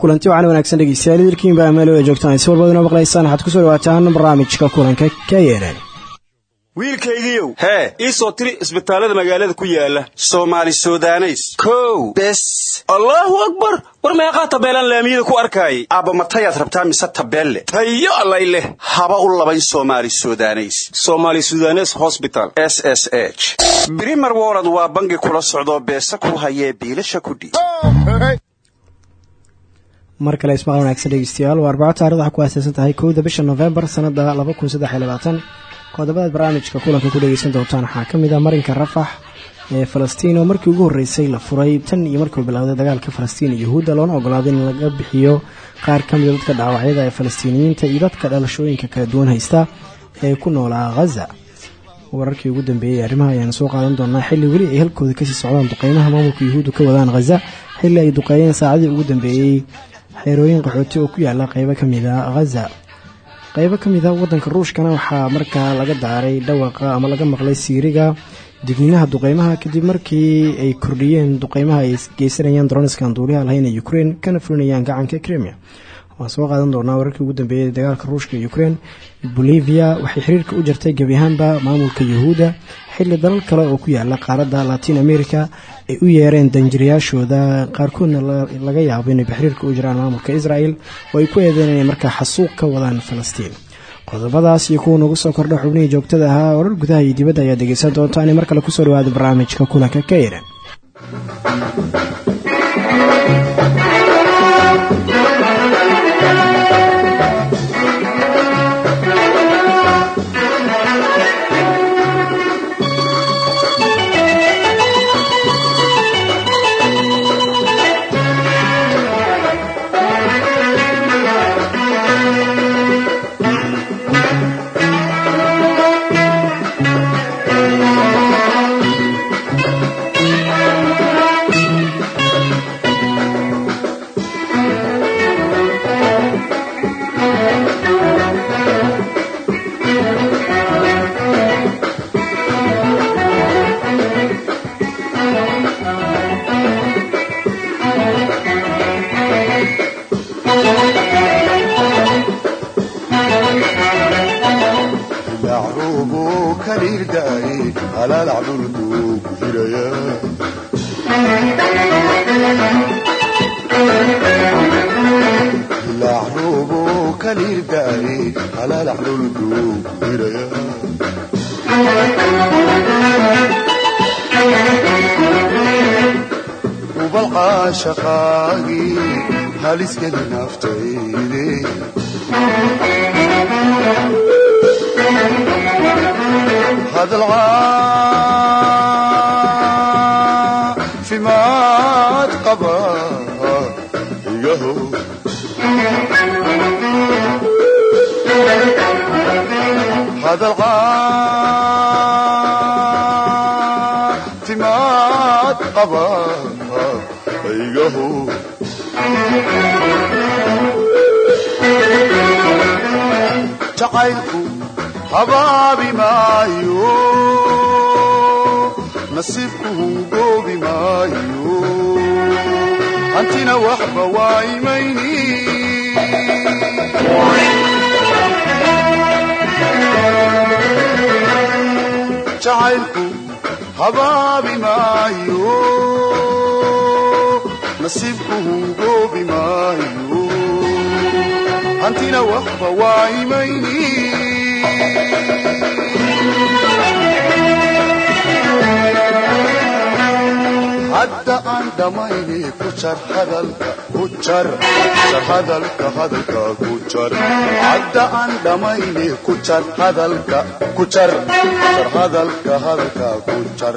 kulanti wacan wanaagsan dhegeystayaal idilkiinba amaalo ee joogtaan. Si walbad inoo maqlaysaan waxaad ku soo dhawaataan barnaamijka kulanka k nn wiilkaygiiow hee ii soo tiri isbitaallada magaalada ku yaalla soomaali sudaneys. Kow. Bes. Allaahu akbar. War meeqaa tabeelaan laamiyada ku arkaayay aabba matayaad rabtaa mise tabeelle? Tayo allay leh. Haba u labayn somaali sudaneys. Somaali sudanes hosbital s s h. Brimer wolod waa bangi kula socdoo beesa ku hayee biilasha kudhiib mar kale ismaqal wanaagsan dhegeystayaal waa arbaco taarikhda ku aasaysan tahay kowda bisha nofembar sanada laba kun saddex iyo labaatan qodobadaad barnaamijka kulanka ku dhegeysan doontaan waxaa ka mid ah marinka rafax ee falastiin oo markii ugu horreysay la furay tan iyo markuu bilowday dagaalka falastiin iyo yahuudda loona ogolaaday in laga bixiyo qaar ka mida dadka dhaawacyada ee falastiiniyiinta iyo dadka dhalashooyinka kala duwan haysta ee ku noolaa khaza wararkii ugu dambeeyey arrimaha ayaan soo qaadan doonaa xilli weli ay halkooda ka sii socdaan duqeymaha maamulka yahuuddu ka wadaan khaza xilli ay duqeeyeen saacadii ugu dambeeyey xeerooyin qaxooti oo ku yaalla qeybo ka mida khaza qeybo ka mida waddanka ruushkana waxaa markaa laga daaray dhawaqa ama laga maqlay siiriga digniinaha duqeymaha kadib markii ay kordhiyeen duqeymaha ay geysanayaan droniska aan duuliha lahayn ee ukrein kana fulinayaan gacanka kremia waan soo qaadan doonaa wararkii ugu dambeeyay dagaalka ruushka iyo ukrein bolivia waxay xiriirka u jartay gebi ahaanba maamulka yahuudda xilli dalal kale oo ku yaalla qaaradda latin america ay u yeereen danjirayaashooda qaarkoodna laga yaabo inay xiriirka u jiraan maamulka israel oo ay ku eedeen inay markaa xasuuq ka wadaan falastiin. Qodobadaas iyo kuwa nagu soo kordha xubnihii joogtada ahaa warar gudaha iyo dibadda ayaad dhegeysan doontaan in mar kale ku soo dhawaada barnaamijka kulanka ka iran على الحلول كبيرة وبلقى شقاقي هالس كلنا فتيلي هذا العام jacaylku habaabi maayo nasiibku hungoobi maayo. Hantina waxba waa imayni. Jacaylku habaabi maayo nasiibku hungoobi maayo. Hantina waxba waa imayni. Hadda aan dhammayni ku jar hadalka ku jar jar hadalka hadalka ku jar hadda aan dhammayni ku jar hadalka ku jar jar hadalka hadalka ku jar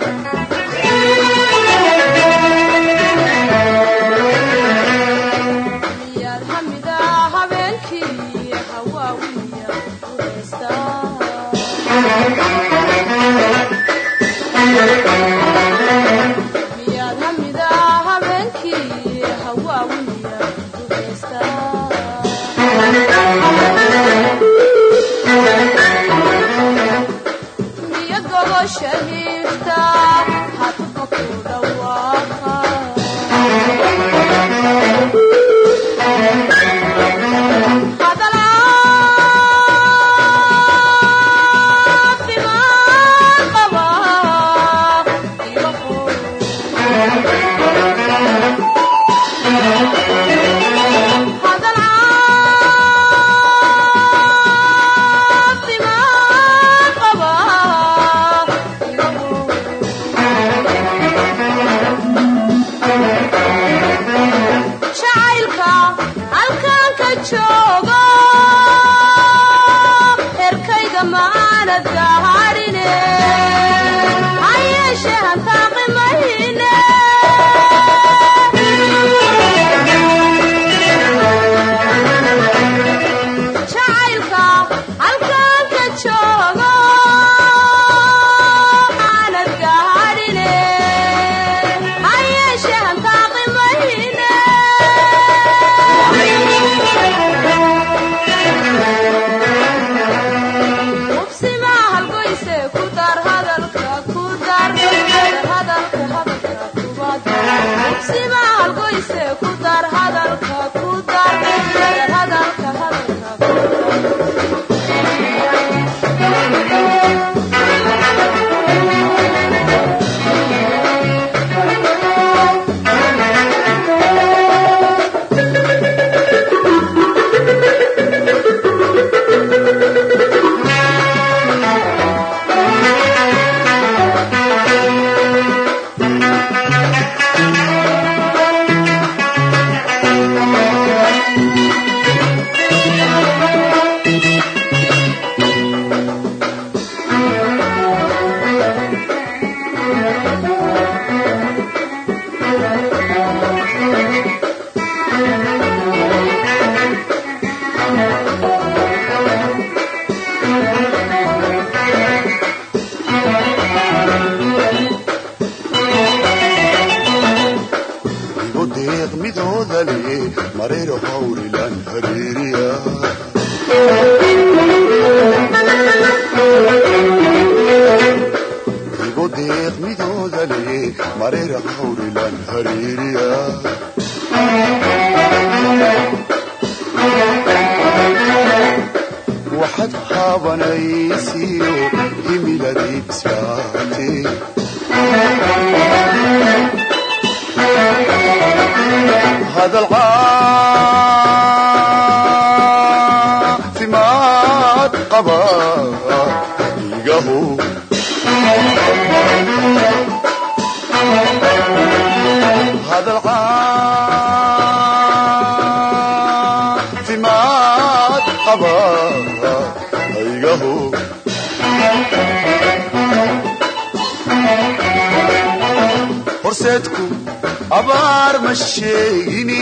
sheegini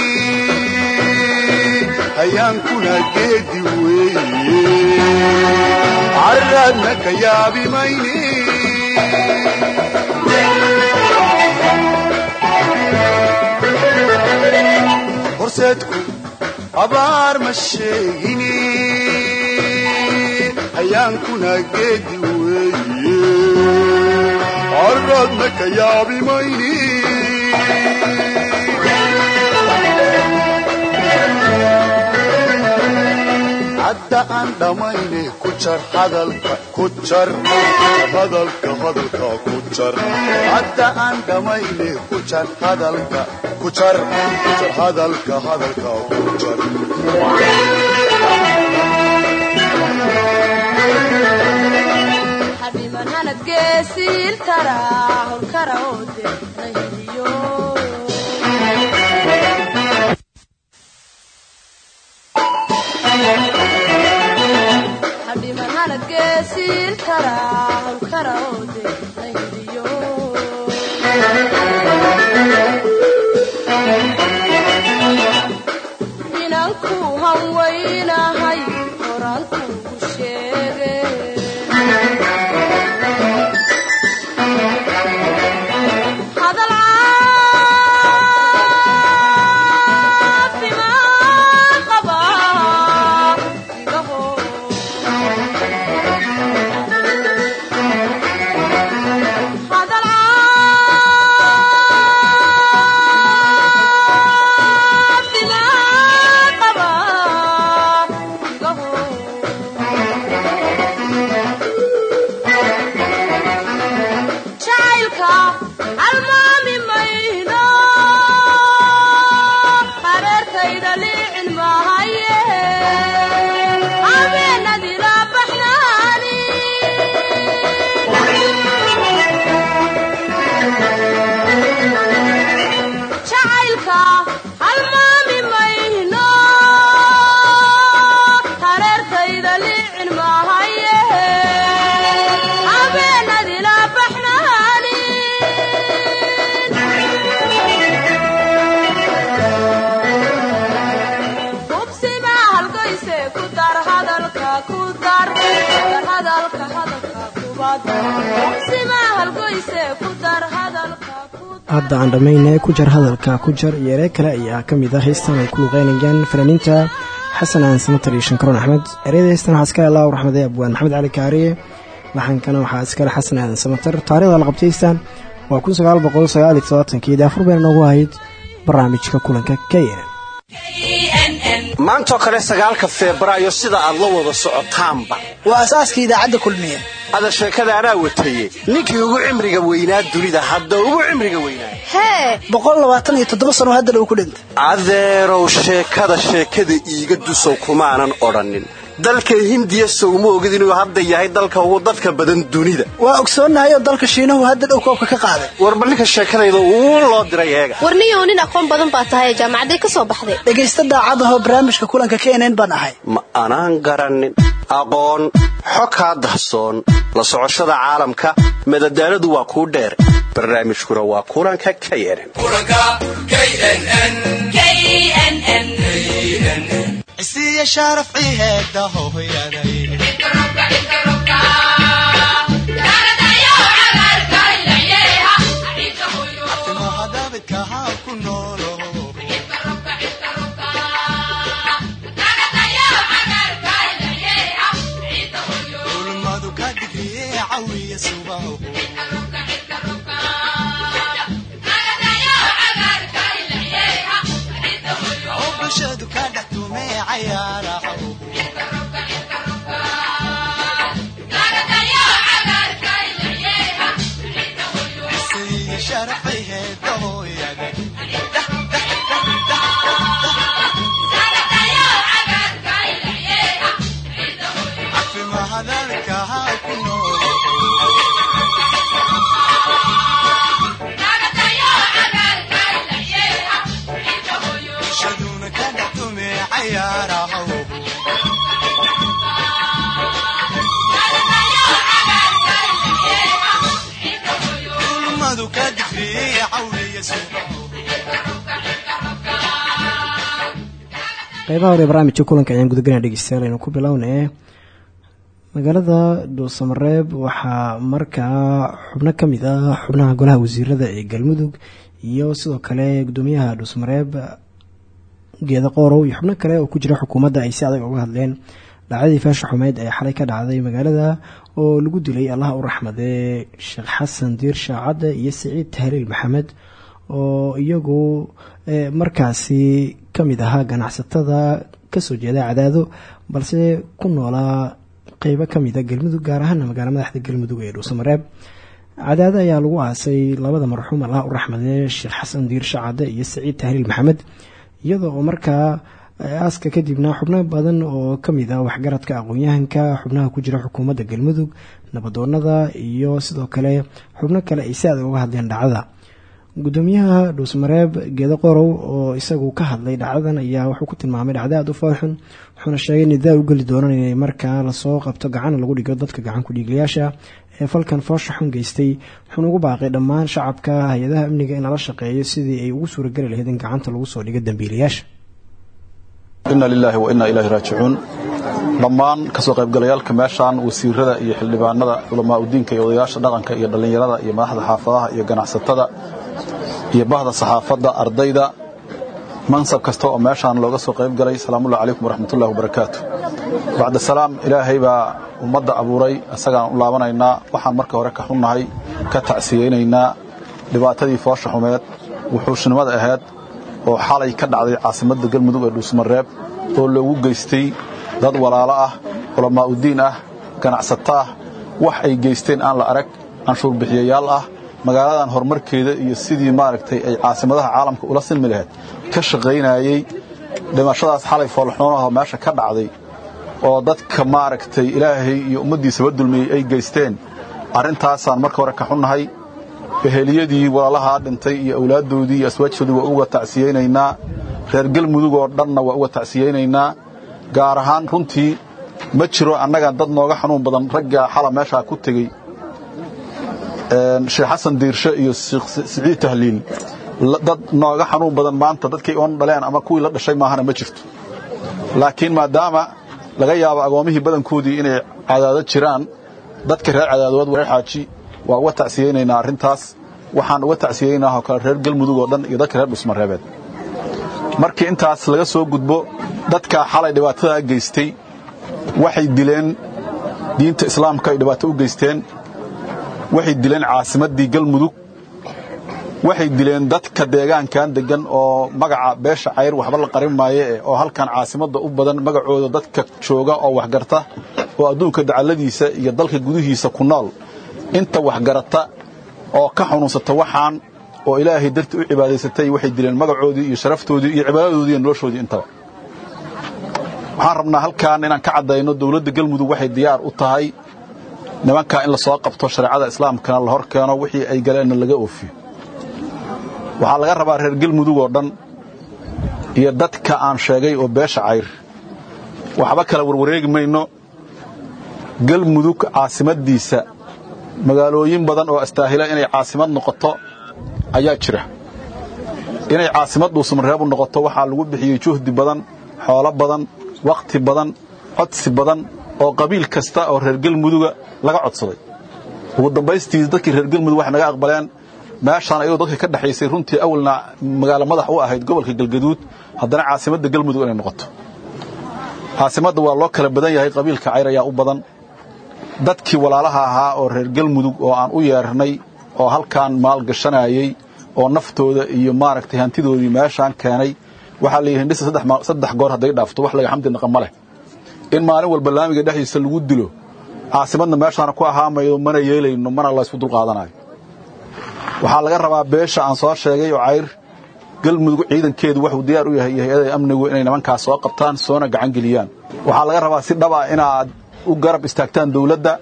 hayaankuna geedi weeye carraadna ka yaabi mayni horseedku abaar ma sheegini hayaankuna geedi weeye carraadna ka yaabi mayni hadda aan dhammayne ku jar hadalka ku jar hadalka hadalka ku jar hadda aan dhammayne ku jar hadalka ku jar hadalka hadalka ku jar حبيبنا نتقاسي الكره والكره ودي siiltara hadda aan dhammayne ku jar hadalka ku jar iyo eree kale ayaa ka mid ah. Heystan ay ku luqeynayaan fanaaniinta xasan aan samatar iyo shankaroon axmed. Ereyada heystan waxaa iskale allah raxmade abwaan maxamed cali kaariye laxankana waxaa iskale xasan aadan samatar taarikhda la qabtay heystan waa kun sagaal boqol sagaal daafur bayna noogu ahayd barnaamijka kulanka k n maantoo kale sagaalka febraayo sida aad la wada socotaanba. Waa asaaska idaacadda kulmiye. Ada sheekada anaa wataye ninkii ugu cimriga weynaa dunida hadda ugu cimriga weynaa. Hee! Boqol labaatan iyo toddoba sano hadda dhow ku dhintay. Adeerow sheekada sheekada iiga dusow kumaanan odhannin dalka hindiya sowma ogid inuu hadda yahay dalka ugu dadka badan dunida. Waa ogsoonnahay oo dalka shiinahu hadda dhow koobka ka qaaday. Ninka sheekadayda uu loo diray eega. Warniyow nin aqoon badan baa tahay jaamacaday ka soo baxday. Dhegaysta daacadahoo barnaamijka kulanka kenen baan ahay. Ma anaan garannin aqoon xog kaa dahsoon. La socoshada caalamka madadaaladu waa kuu dheer. Barnaamijkuna waa kulanka k nn isiya sharaf ciheeda hooyaday qeybaha hore barnaamijka kulanka ayaan gudagelina dhegeystayaal aynu ku bilownee magaalada dhuusamareeb waxaa markaa xubno ka mid ah xubnaha golaha wasiirada ee galmudug iyo sidoo kale gudoomiyaha dhuusamareeb geeda qoorow iyo xubno kale oo ku jira xukuumadda ay si adag uga hadleen. Dhacdadii faasha xumeyd ee xalay ka dhacday magaalada oo lagu dilay allaha u raxmadee sheekh xasan diir iyo siciid tahliil maxamed oo iyagu eh, markaasi ka mid ahaa ganacsatada ka soo jeeda cadaado balse ku noolaa qeybo ka mid a galmudug gaar ahaana magaalo madaxda galmudug ee dhuusamareeb cadaado ayaa lagu aasay labada marxuum allaha u raxmadee sheekh xasan diir shacade iyo saciid tahliil maxamed iyadoo oo markaa aaska kadibna xubno badan oo ka mid ah waxgaradka aqoon-yahanka xubnaha ku jira xukuumadda galmudug nabadoonada iyo sidoo kale xubno kale ay si uga hadleen dhacdada gudoomiyaha dhuusmareeb geedo qorow oo isagu ka hadlay dhacdadan ayaa wuxuu ku tilmaamay dhacdo aada u foolxun wuxuuna sheegay nidaa u geli doonaan inay markaa la soo qabto gacan lagu dhigo dadka gacan ku-dhiiglayaasha ee falkan foosha xun geystay. Wuxuuna ugu baaqay dhammaan shacabka hay'adaha amniga in lala shaqeeyo sidii ay ugu suurageli lahayd in gacanta lagu soo dhigo dambiilayaasha. Inna lilaahi wa inna ilaahi raajicuun. Dhammaan ka soo qaybgalayaalka meeshaan wasiirada iyo xildhibaanada culamaa udiinka iyo odayaasha dhaqanka iyo dhallinyarada iyo madaxda xaafadaha iyo ganacsatada iyo bahda saxaafadda ardayda. Mansab kasta oo meeshaan looga soo qayb galay salaamullahi calaykum waraxmatullahi wabarakaatu. Bacda salaam ilaahay baa ummadda abuuray. Isagaan u laabanaynaa waxaan marka hore ka xunnahay ka tacsiyeynaynaa dhibaatadii foosha xumeed wuxuushnimada ahayd oo xalay ka dhacday caasimadda galmudug ee dhuusmareeb oo loogu geystay dad walaalo ah culamaa udiin ah ganacsato ah. Wax ay geysteen aan la arag canshuur bixiyayaal ah magaaladan horumarkeeda iyo sidii maaragtay ay caasimadaha caalamka ula silmi lahayd ka shaqaynayey dhimashadaas xalay foolxuunaho meesha ka dhacday oo dadka maaragtay ilaahay iyo ummaddiisaba dulmiyey ay geysteen. Arrintaasaan marka hore ka xunnahay eheliyadii walaalahaa dhintay iyo awlaaddoodii iyo aswaajtoodii waa uga tacsiyeynaynaa reer galmudug oo dhanna waa uga tacsiyeynaynaa gaar ahaan runtii ma jiro annaga dad nooga xanuun badan raggaa xala meeshaa ku tegey sheekh xasan diirshe iyo siciid tahliil dad nooga xanuun badan maanta dadkay oon dhaleen ama kuwii la dhashay maahana ma jirto. Laakiin maadaama laga yaabo agoomihii badankoodii inay cadaado jiraan dadka reer cadaadood wareer xaaji. Waa uga tacsiyeynaynaa arrintaas. Waxaan uga tacsiyeynaah oo kale reer galmudug oo dhan iyo dadka reer dhusmareebeed markii intaas laga soo gudbo dadkaa xalay dhibaatadaa geystay waxay dileen diinta islaamka ay dhibaato u geysteen waxay dileen caasimaddii galmudug waxay dileen dadka deegaankan deggan oo magaca beesha cayr waxba la qarin maaye oo halkan caasimadda u badan magacooda dadka jooga oo waxgarta oo adduunka dacalladiisa iyo dalka gudihiisa ku nool. Inta waxgarata oo ka xunuunsata waxaan oo ilaahay dartii u cibaadaysatay waxay dileen magacoodii iyo sharaftoodii iyo cibaadadoodii iyo noloshoodii intaba. Waxaan rabnaa halkaan inaan ka caddayno dowladda galmudug waxay diyaar u tahay nimankaa in la soo qabto shareecada islaamkana la hor keeno wixii ay galeenna laga oofiyo. Waxaa laga rabaa reer galmudug oo dhan iyo dadka aan sheegay oo beesha cayr. Waxba kala warwareegi mayno. Galmudug caasimaddiisa magaalooyin badan oo astaahila inay caasimad noqoto ayaa jira. Inay caasimad dhuusamareebu noqoto waxaa lagu bixiyey juhdi badan xoolo badan wakhti badan codsi badan oo qabiil kasta oo reer galmuduga laga codsaday. Ugu dambaystii dadkii reer galmudug waxay naga aqbaleen meeshaan ayadoo dadka ka dhexaysay runtii awalna magaalo madax u ahayd gobolka galgaduud haddana caasimadda galmudug inay noqoto. Caasimadda waa loo kala badan yahay qabiilka cayr ayaa u badan. Dadkii walaalaha ahaa oo reer galmudug oo aan u yeernay oo halkaan maalgashanayey oo naftooda iyo maaragtay hantidoodii meeshaan keenay waxaa la yidhi dhisa saddex goor hadday dhaafto wax laga xamdi naqa ma leh in maalin walba laamiga dhexdiisa lagu dilo caasimadna meeshaana ku ahaamaydo mana yeelayno mana laysku dulqaadanayo. Waxaa laga rabaa beesha aan soo sheegay oo cayr galmudug ciidankeedu wuxuu diyaar u yahay iyo hay'ada amnigu inay nimankaas soo qabtaan soona gacan geliyaan. Waxaa laga rabaa si dhaba inaad u garab istaagtaan dawladda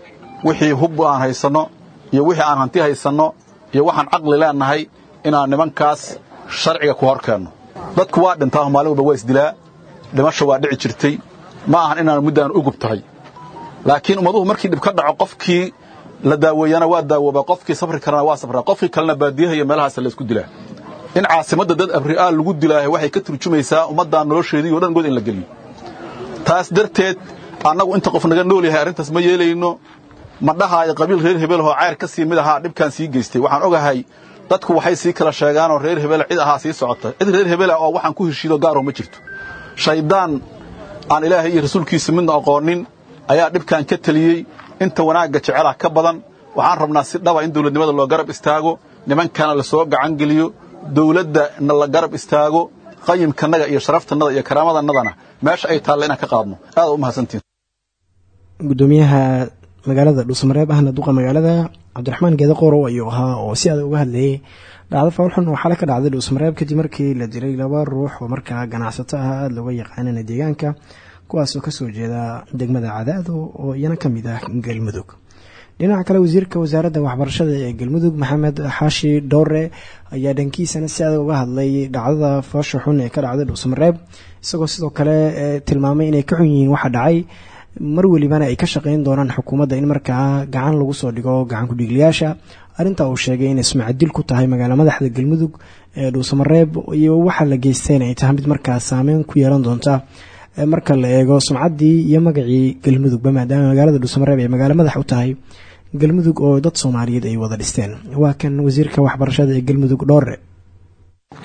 wixii hub aan haysanno iyo wixii aan hanti haysanno iyo waxaan caqli leennahay inaan nimankaas sharciga ku hor keenno. Dadku waa dhintaa maalin walba waa isdilaa dhimasho waa dhici jirtay ma ahan inaan muddaan u gub laakiin ummaduhu markii dhib ka dhaco qofkii la daaweeyana waa daawooba qofkii safri karana waa safraa qofkii kalena baadiyaha iyo meelahaas laysku dilaa. In caasimadda dad abri'aa lagu dilaahay waxay ka turjumaysaa ummaddan nolosheedii o dhan god in la geliyo taas darteed annagu inta qof naga nool yahay arrintaas ma yeelayno. Ma dhahaayo qabiil reer hebelahoo cayr ka sii mid ahaa dhibkaan sii geystay. Waxaan ogahay dadku waxay sii kala sheegaanoo reer hebela cid ahaa sii socota. Cid reer hebela oo waxaan ku heshiido gaaro ma jirto. Shayddaan aan ilaahay iyo rasuulkiisa midna aqoonin ayaa dhibkan ka teliyey inta wanaagga jecelah ka badan waxaan rabnaa si dhaba in dawladnimada loo garab istaago nimankana la soo gacan geliyo dawladdana la garab istaago qayimkannaga iyo sharaftannada iyo karaamadannadana meesha ay taalla inaan ka qaadno. Aada u mahadsantiin. Gudoomiyaha magaalada dhuusamareeb ahna duqa magaalada. Cabdiraxmaan geede qorow ayuu ahaa oo si adag uga hadlayay dhacdo fawlxun oo xale ka dhacday dhuusmareeb kadib markii la dilay laba ruux oo markaa ganacsato ah aada looga yaqaanana deegaanka kuwaasoo ka soo jeeda degmada cadaado oo iyana ka mid ah galmudug. Dhinaca kale wasiirka wasaaradda waxbarashada ee galmudug maxamed xaashi dhowre ayaa dhankiisana si adag uga hadlay dhacdada foosha xun ee ka dhacday dhuusmareeb isagoo sidoo kale tilmaamay inay ka xun yihiin waxa dhacay. Mar welibana ay ka shaqeyn doonaan xukuumadda in markaa gacan lagu soo dhigo gacan ku-dhiiglayaasha arrintaa uu sheegay in ismacadil ku tahay magaala madaxda galmudug ee dhuusamareeb iyo waxa la geysteen ay tahay mid markaa saameyn ku yeelan doonta. Marka la eego sumcaddii iyo magacii galmudugba maadaama magaalada dhuusamareeb ay magaalo madax u tahay galmudug oo dad soomaaliyeed ay wada dhisteen. Waa kan wasiirka waxbarashada ee galmudug dhoore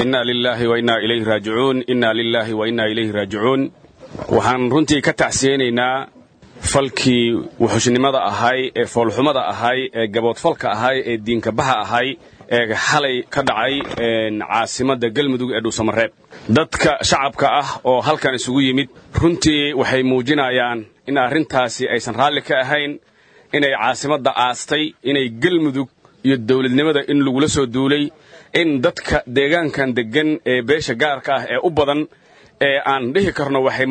inna lilaahi wa innaa ilayhi raajicuun inna lilaahi wa innaa ilayhi raajicuun. Waxaan runtii ka tacsiyeynaynaa falkii wuxushnimada ahay ee foolxumada ahay ee gaboodfalka ahay ee diinkabaxa ahay ee xalay ka dhacay caasimadda galmudug ee dhuusamareeb dadka shacabka ah oo halkan isugu yimid runtii waxay muujinayaan in arrintaasi aysan raalli ka ahayn inay caasimadda aastay inay galmudug iyo dawladnimada in lagula soo duulay in dadka deegaankan deggan ee beesha gaarka ah ee u badan ee aan dhihi karno waxay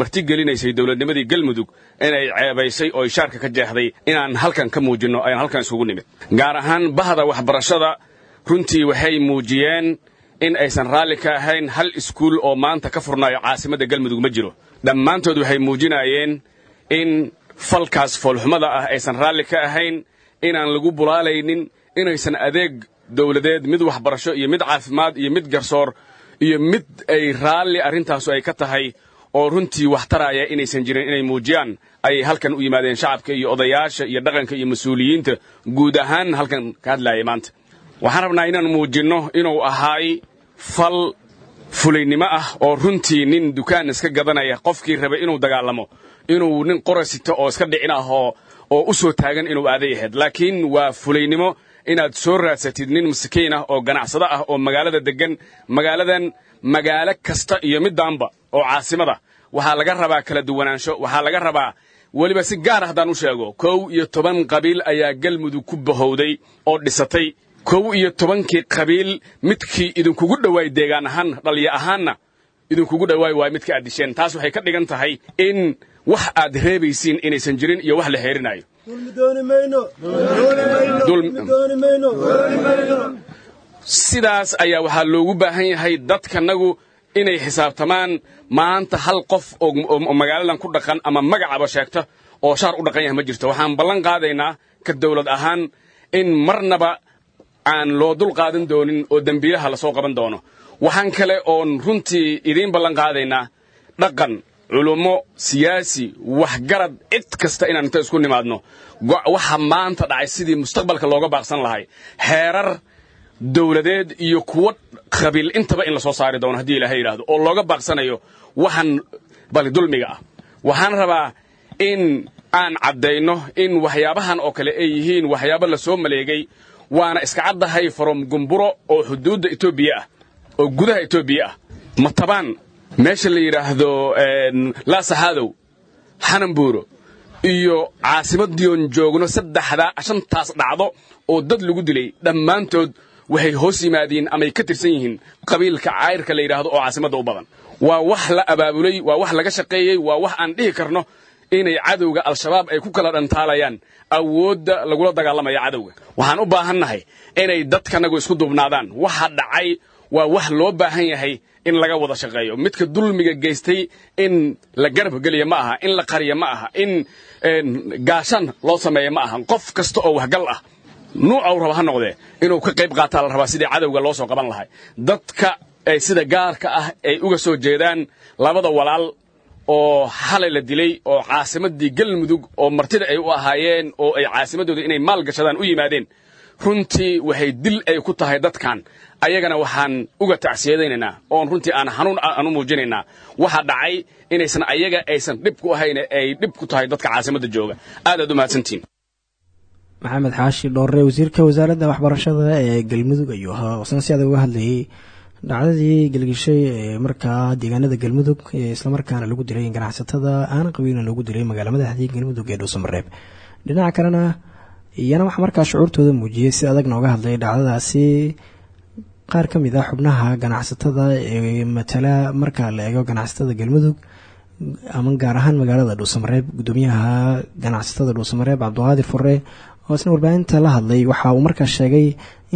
marti gelinaysay dowladnimadii galmudug inay ceebaysay oo ishaarka ka jeexday inaan halkan ka muujinno ayaan halkan isugu nimid. Gaar ahaan bahda waxbarashada runtii waxay muujiyeen in aysan raalli ka ahayn hal iskuul oo maanta ka furnaayo caasimadda galmudug ma jiro. Dhammaantood waxay muujinayeen in falkaas foolxumada ah aysan raalli ka ahayn inaan lagu bulaalaynin inaysan adeeg dowladeed mid waxbarasho iyo mid caafimaad iyo mid garsoor iyo mid ay raalli arrintaasu ay ka tahay oo runtii wax taraya inaysan jirin inay muujiyaan ayay halkan u yimaadeen shacabka iyo odayaasha iyo dhaqanka iyo mas'uuliyiinta guud ahaan halkan ka hadlaaya maanta. Waxaan rabnaa inaan muujinno inuu ahaay fal fulaynimo ah oo runtii nin dukaan iska gadanaya qofkii rabay inuu dagaalamo inuu nin qorasito oo iska dhicin ah oo u soo taagan inuu aaday ahayd laakiin waa fulaynimo inaad soo raadsatid nin masakiin ah oo ganacsado ah oo magaalada deggan magaaladan magaalo kasta iyo middaanba oo caasimada. Waxaa laga rabaa kala duwanaansho waxaa laga rabaa weliba si gaar ah haddaan u sheego kow iyo toban qabiil ayaa galmudug ku bahowday oo dhisatay. Kow iyo tobankii qabiil midkii idinkugu dhowaay deegaan ahaan dhalyo ahaanna idinkugu dhowaay waay midka aad disheen. Taas waxay ka dhigan tahay in wax aad reebaysiin inaysan jirin iyo wax la heerinayo sidaas ayaa waxaa loogu baahan yahay dadkanagu inay xisaabtamaan maanta hal qof oo magaaladan ku dhaqan ama magacaba sheegta oo shaar u dhaqan yahay ma jirto. Waxaan ballan qaadaynaa ka dawlad ahaan in marnaba aan loo dul qaadan doonin oo dembiilaha la soo qaban doono. Waxaan kale oon runtii idiin ballan qaadaynaa dhaqan culummo siyaasi waxgarad cid kasta inaan inta isku nimaadno. Waxa maanta dhacay sidii mustaqbalka looga baaqsan lahay. Xeerar dowladeed iyo kuwo qabiil intaba in la soo saari doono haddii ilaahay yidhaahdo oo looga baaqsanayo waxaan bali dulmiga ah. Waxaan rabaa in aan caddayno in waxyaabahan oo kale ay yihiin waxyaabo la soo maleegay waana iska caddahay from gumburo oo xuduudda etoobiya ah oo gudaha etoobiya ah. Matabaan meesha la yidhaahdo laasaxaadow xanambuuro iyo caasimadiion joogno saddexdaa shantaas dhacdo oo dad lagu dilay dhammaantood waxay hoos yimaadiin amay ka tirsan yihiin qabiilka cayrka la yidhaahdo oo caasimadda u badan. Waa wax la abaabulay waa wax laga shaqeeyey waa wax aan dhihi karno inay cadowga al-shabaab ay ku kala dhantaalayaan awoodda lagula dagaalamaya cadowga. Waxaan u baahannahay inay dadkanagu isku duubnaadaan waxa dhacay waa wax loo baahan yahay in laga wada shaqeeyo. Midka dulmiga geystay in la garab geliya ma aha in la qariya ma aha in gaashan loo sameeya ma aha. Qof kasta oo waxgal ah nuucau raba ha noqdee inuu ka qayb qaataa la rabaa sidii cadowga loo soo qaban lahay. Dadka sida gaarka ah ay uga soo jeedaan labada walaal oo xalay la dilay oo caasimaddii galmudug oo martida ay u ahaayeen oo ay caasimaddooda inay maal gashadaan u yimaadeen runtii waxay dil ay ku tahay dadkan ayagana waxaan uga tacsiyadaynaynaa oon runtii aan xanuun aan u muujinaynaa waxa dhacay inaysan ayaga aysan dhib ku ahayn ay dhib ku tahay dadka caasimadda jooga. Aad aad u mahadsantihin maxamed xaashi dhoorre wasiirka wasaaradda waxbarashada ee galmudug ayuu ahaa. Oosan si adag uga hadlayay dhacdadii gelgishay ee markaa deegaanada galmudug ee islamarkaana lagu dilay ganacsatada aan qabiilna loogu dilay magaala madaxdii galmudug ee dhuusamareeb dhinaca kalena iyana waxaa markaa shucuurtooda muujiyey si adag nooga hadlay dhacdadaasi qaar ka mid ah xubnaha ganacsatada ee matala marka la eego ganacsatada galmudug ama gaar ahaan magaalada dhuusamareeb gudoomiyaha ganacsatada dhuusamareeb cabdiqaadir fure oo isna warbaahinta la hadlay. Waxa uu markaa sheegay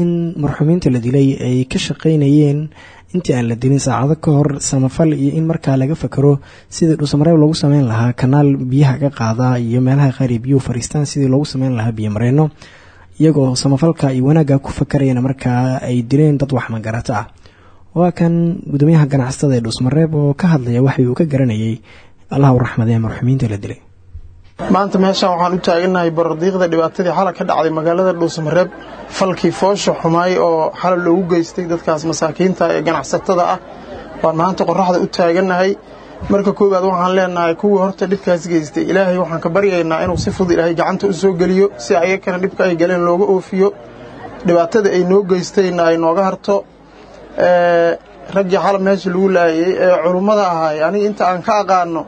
in marxuumiinta la dilay ay ka shaqaynayeen intii aan la dilin saacado ka hor samafal iyo in markaa laga fakero sidii dhuusamareeb loogu sameyn lahaa kanaal biyaha ka qaada iyo meelaha qaar ee biyuhu fariistaan sidii loogu sameyn lahaa biyo mareeno iyagoo samafalka iyo wanaagga ku fakarayana markaa ay dileen dad wax magarato ah. Waa kan gudoomiyaha ganacsatada ee dhuusmareeb oo ka hadlaya waxii uu ka garanayay allah u raxmadee marxuumiinta la dilay. Maanta meeshaan waxaan u taaganahay barardiiqda dhibaatadii xalay ka dhacday magaalada dhuusamareeb falkii foosha xumaay oo xalay loogu geystay dadkaas masaakiinta ee ganacsatada ah. Baan maanta qoraxda u taaganahay marka koowaad waxaan leenahay kuwii horta dhibkaas geystay. Ilaahay waxaan ka baryaynaa inuu si fudud ilaahay gacanta u soo geliyo si ayakana dhibka ay galeen looga oofiyo. Dhibaatada ay noo geystayna ay nooga harto. Raggii xala meesha lagu laayay ee culummada ahaay aniga inta aan ka aqaano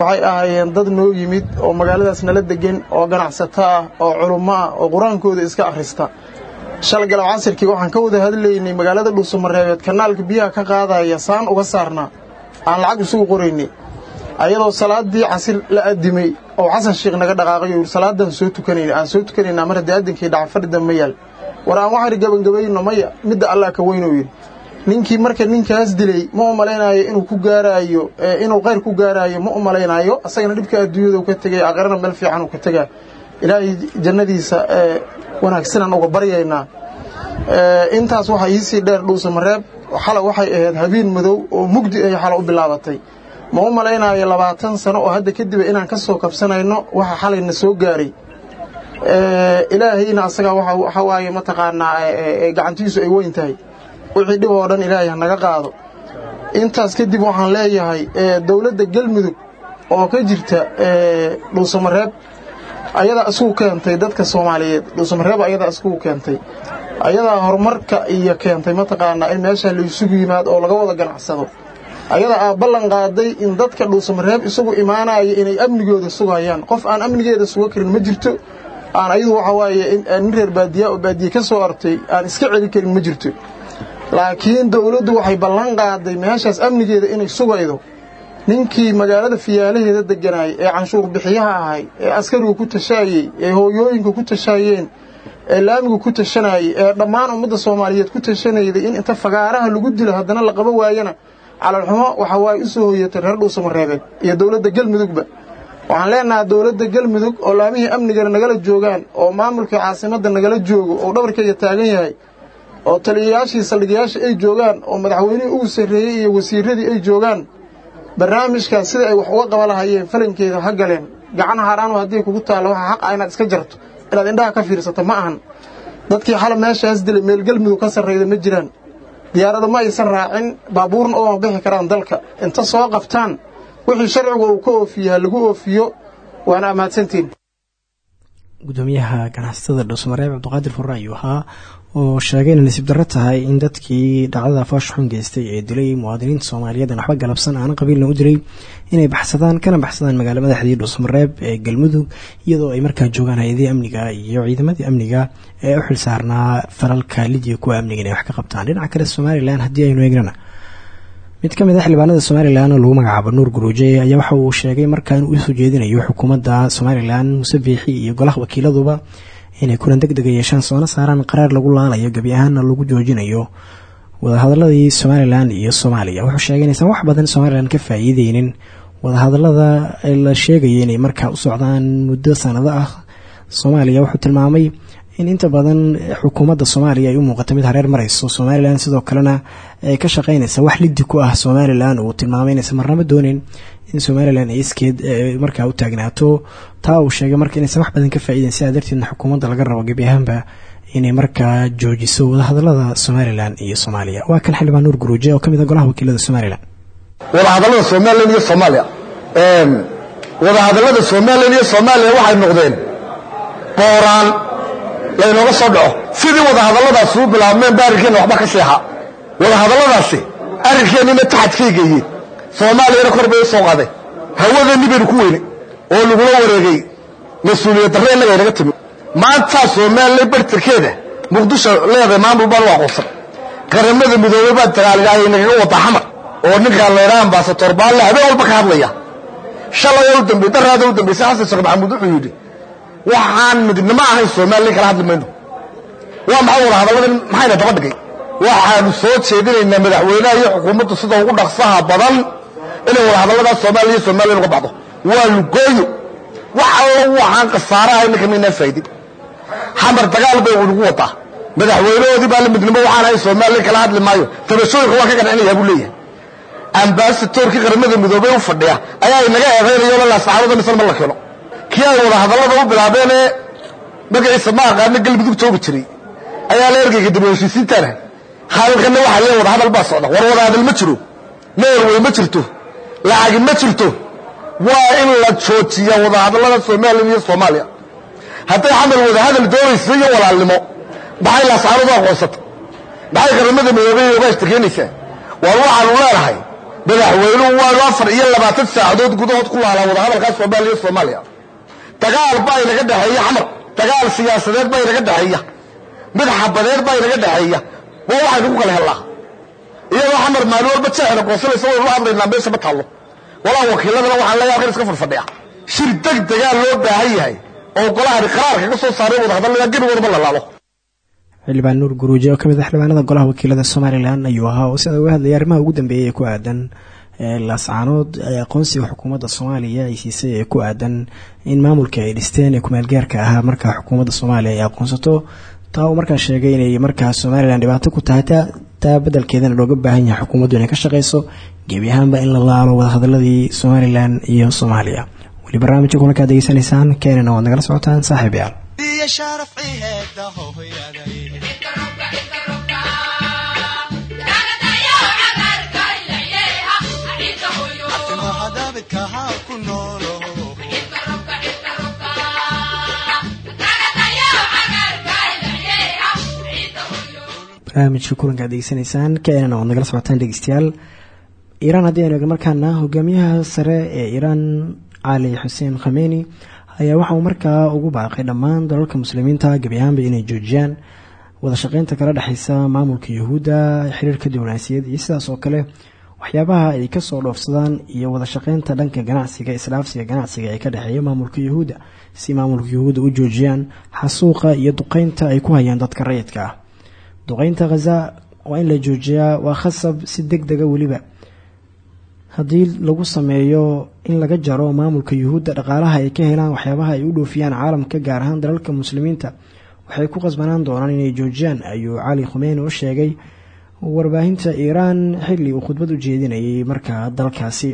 waxay ahaayeen dad noo yimid oo magaaladaas nala degan oo ganacsato ah oo culummo ah oo qur'aankooda iska akhrista shalay galab casirkii waxaan ka wada hadlaynay magaalada dhuusamareebeed kanaalka biyaha ka qaadaya saan uga saarnaa aan lacag isugu qoraynay ayadoo salaadii casir la adimay oo xasan sheekh naga dhaqaaqay oo salaadan soo tukanayna aan soo tukanaynaa mar haddii adinkii dhaca fadhida ma yaal. War aan waxayna gebangabayno maya midda allah ka weynuu yidhi. Ninkii marka ninkaas dilay ma u malaynaayo inuu ku gaaraayo inuu qayr ku gaaraayo ma u malaynaayo asagana dhibka adduunyada ka tegay aqrana meel fiican uu ka tegaa. Ilaahay jannadiisa wanaagsanaan uga baryaynaa. Intaas waxaa iisii dheer dhuusamareeb xala waxay ahayd habeen madow oo mugdi ay xala u bilaabatay. Ma u malaynaayo labaatan sano oo hadda kadiba inaan ka soo kabsanayno waxa xalayna soo gaaray. Ilaahayna asagaa waxa waaye mataqaanaa gacantiisu ay weyn tahay. Wixii dhib oo dhan ilaahay ha naga qaado. Intaas kadib waxaan leeyahay dowladda galmudug oo ka jirta dhuusamareeb ayadaa iskugu keentay dadka soomaaliyeed. Dhuusamareeb ayadaa iskugu keentay ayadaa horumarka iyo keentay mataqaanaa in meeshaa la isugu yimaad oo laga wada ganacsado. Ayadaa aa ballan qaaday in dadka dhuusamareeb isugu imaanaya inay amnigooda sugayaan. Qof aan amnigeeda suga karin ma jirto. Aan ayadu waxa waaye nin reer baadiya oo baadiye ka soo artay aan iska celi karin ma jirto. Laakiin dowladdu waxay ballan qaaday meeshaas amnigeeda inay sugaydo. Ninkii magaalada fiyaalaheeda deganaayay ee canshuur bixiyaha ahay ee askarigu ku tashaayey ee hooyooyinka ku tashaayeen ee laamigu ku tashanayey ee dhammaan ummadda soomaaliyeed ku tashanayday in inta fagaaraha lagu dilo haddana la qaba waayana calalxumo waxa waaye u soo hoyatay reer dhuusamareebeed iyo dowladda galmudugba waxaan leenahaa dowladda galmudug oo laamihii amnigana nagala joogaan oo maamulkii caasimadda nagala joogo oo dhabarkayga taagan yahay oo taliyayaashii saldhigayaasha ay joogaan oo madaxweynihii ugu sarreeyey iyo wasiiradii ay joogaan. Barnaamijkaas sida ay wax uga qaba lahayeen falankeeda ha galeen. Gacan haaraanu haddii kugu taallo waxa xaq ah inaad iska jarto inaad indhaha ka fiirsato ma ahan. Dadkii xala meeshaas dilay meel galmudug ka sarrayda ma jiraan. Diyaarada ma aysan raacin baabuurna ooma bixi karaan dalka. Inta soo qabtaan wixii sharcigu uu ka oofiye ha lagu oofiyo waana ammaadsantiin gudoomiyaha ganacsatada dhuusmareeb cabdiqaadir furre ayuu ahaa oo sheegay inay nasiib darro tahay in dadkii dhacdada foosh xun geystay ee dilay muwaadiniinta soomaaliyeed aan waxba galabsan aanan qabiilna u diray inay baxsadaan kana baxsadaan magaala madaxdii dhuusmareeb ee galmudug iyadoo ay markaa joogaan hay'adihii amniga iyo ciidamadii amniga ee u xil saarnaa falalka lidiya kuwa amniga inay wax ka qabtaan. Dhinaca kale somalilan haddii aynu eegnana mid ka mid a xildhibaanada somalilan oo lagu magacaabo nuur guruuje ayaa waxa uu sheegay markaa inuu u soo jeedinayo xukuumadda somalilan biixi iyo golaha wakiiladuba inay kulan deg dega yeeshaan soona saaraan qaraar lagu laalayo gebi ahaanna lagu joojinayo. Wadahadaladii somalilan iyo soomaaliya wuxuu sheegay inaysan wax badan somalilan ka faa'iideynin wadahadalada la sheegaya inay markaa u socdaan muddo sanado ah. Soomaaliya wuxuu tilmaamay in inta badan xukuumadda soomaaliya ay u muuqato mid hareer marayso. Somalilan sidoo kalena ay ka shaqeynaysa wax lidi ku ah somalilan uu tilmaamay inaysan marnabo doonin in somalilan ay iskeed markaa u taagnaato taa uu sheegay marka inaysan wax badan ka faa'iideyn sidaa darteedna xukuumadda laga rabo gebi ahaanba inay markaa joojiso wadahadalada somalilan iyo soomaaliya. Waa kan xildhibaan nuur guruuje oo ka mid a golaha wakiilada somalilan wadahadallada somalilan iyo soomaaliya. Wadahadallada somalilan iyo soomaaliya waxay noqdeen booraan laynooga soo dhaco. Sidii wadahadalladaas uu bilaabmeen ba waxba ka seexa. Wadahadalladaasi arrinkeenniina taxadkayga yihiin soomaaliyana kor bay u soo qaadeen hawadeenni baynu ku weyne oo lagula wareegay mas'uuliyad darre innaga inaga timi. Maantaa somalilan bartarkeeda muqdisho leedahay maamul baan u aqoonsan qaramada midoobey baa dagaaligaay nagaga wada xamar oo ninkaan laydhaha ambasator baalle habeen walba ka hadlaya. Shalay u dambe daraada u dambaysay xasan sheekh maxamuud wuxuu yidhi waxaan midnimo ahayn somalilan kala hadli mayno. Waa maxay wada hadalladan maxayna daba dhigay? Waxaanu soo jeedinaynaa madaxweynaha iyo xukuumaddu sida ugu dhaqsaha badan inay wada hadalladaas soomaaliya iyo somalilan uga baxdo waa lugooyo. Wax allo waxaan khasaaraha ninka maynaan faa'idin xamar dagaal bay unagu wadaa madaxweynahoodii baa la midnimo waxaan ahay somalilan kala hadli maayo. Tabashooyinka waa ka qancinayaa buu leeyahay. Ambasatorkii qaramada midoobey u fadhiya ayaa inaga eedaynayo la saxaabada misal ma la keeno kii ay wada hadallada u bilaabeen ee magaciisa ma aqaana galmudug joogi jiray ayaa la ergeyga dib u heshiisiintaana hadalkanna waxaa lee wada hadal baa socda. War wada hadal ma jiro. Norway ma jirto lacagi ma jirto. Waa in la joojiya wada hadallada somalilan iyo soomaaliya. Hadday xamar wada hadal doonaysa iyo walaalnimo maxay laasaanadu aqoonsata maxay qaramada midoobey uga ishtakeenaysaa waar waxaanu leenahay madaxweynuhu waanu afar iyo labaatan saacadood gudahood ku laalaa wada hadalkaa soomaaliya iyo soomaaliya. Dagaal baa inaga dhexeeya xamar. Dagaal siyaasadeed baa inaga dhexeeya mid xabadeed baa inaga dhexeeya waa waxaynu ku kala hellaa iyadoo xamar maalin walba jeexna goosanaysa waynu la hadlaynaa meesha ma taallo walaa wakiiladana waxaan leeyahay halkan iska fadfadhiya shir deg degaa loo baahan yahay oo golahani qaraar kaga soo saaray wada hadallada gebigoodaba la laalo xildhibaan nuur guruuje oo ka mid ah xildhibaanada golaha wakiilada somalilan ayuu ahaa oo sida uga hadlayay arrimaha ugu dambeeyay ee ku aadan laascaanood aqoonsiga xukuumadda soomaaliya ay siisay ee ku aadan in maamulka ay dhisteen ee kumaalgaarka ahaa. Markaa xukuumadda soomaaliya ay aqoonsato taa uu markaa sheegay inay markaa somalilan dhibaato ku tahay taa bedelkeedana looga baahan yahay xukuumaddu inay ka shaqeyso gebi ahaanba in la laalo wadahadaladii somalilan iyo soomaaliya. Weli barnaamijka kulankaad degeysanaysaan keenana waad nagala socotaan saaxiib barnaamijka kulanka ad degeysanaysaan waad nagala socotaan dhegeystayaal. Iiraan haddii aynu markaana hogaamiyaha sare ee iiraan cali xuseen khameni ayaa waxa uu markaa ugu baaqay dhammaan dalalka muslimiinta gebi ahaanba inay joojiyaan. Wada shaqeynta kala dhexeysa maamulka yahuudda xiriirka diblomaasiyad iyo sidaas oo kale waxyaabaha ay ka soo dhoofsadaan iyo wada shaqeynta dhanka ganacsiga isdhaafsiga ganacsiga ee ka dhexeeya maamulka yahuudda si maamulka yahuudda u joojiyaan xasuuqa iyo duqeynta ay ku hayaan dadka rayidka ah duqeynta khaza waa in la joojiyaa waa khasab si deg dega weliba. Haddii lagu sameeyo in laga jaro maamulka yuhuudda dhaqaalaha ay ka helaan waxyaabaha ay u dhoofiyaan caalamka gaar ahaan dalalka muslimiinta waxay ku qasbanaan doonaan inay joojiyaan ayuu cali khumeeni u sheegay. Warbaahinta iiraan xilli uu khudbad u jeedinayay markaa dalkaasi.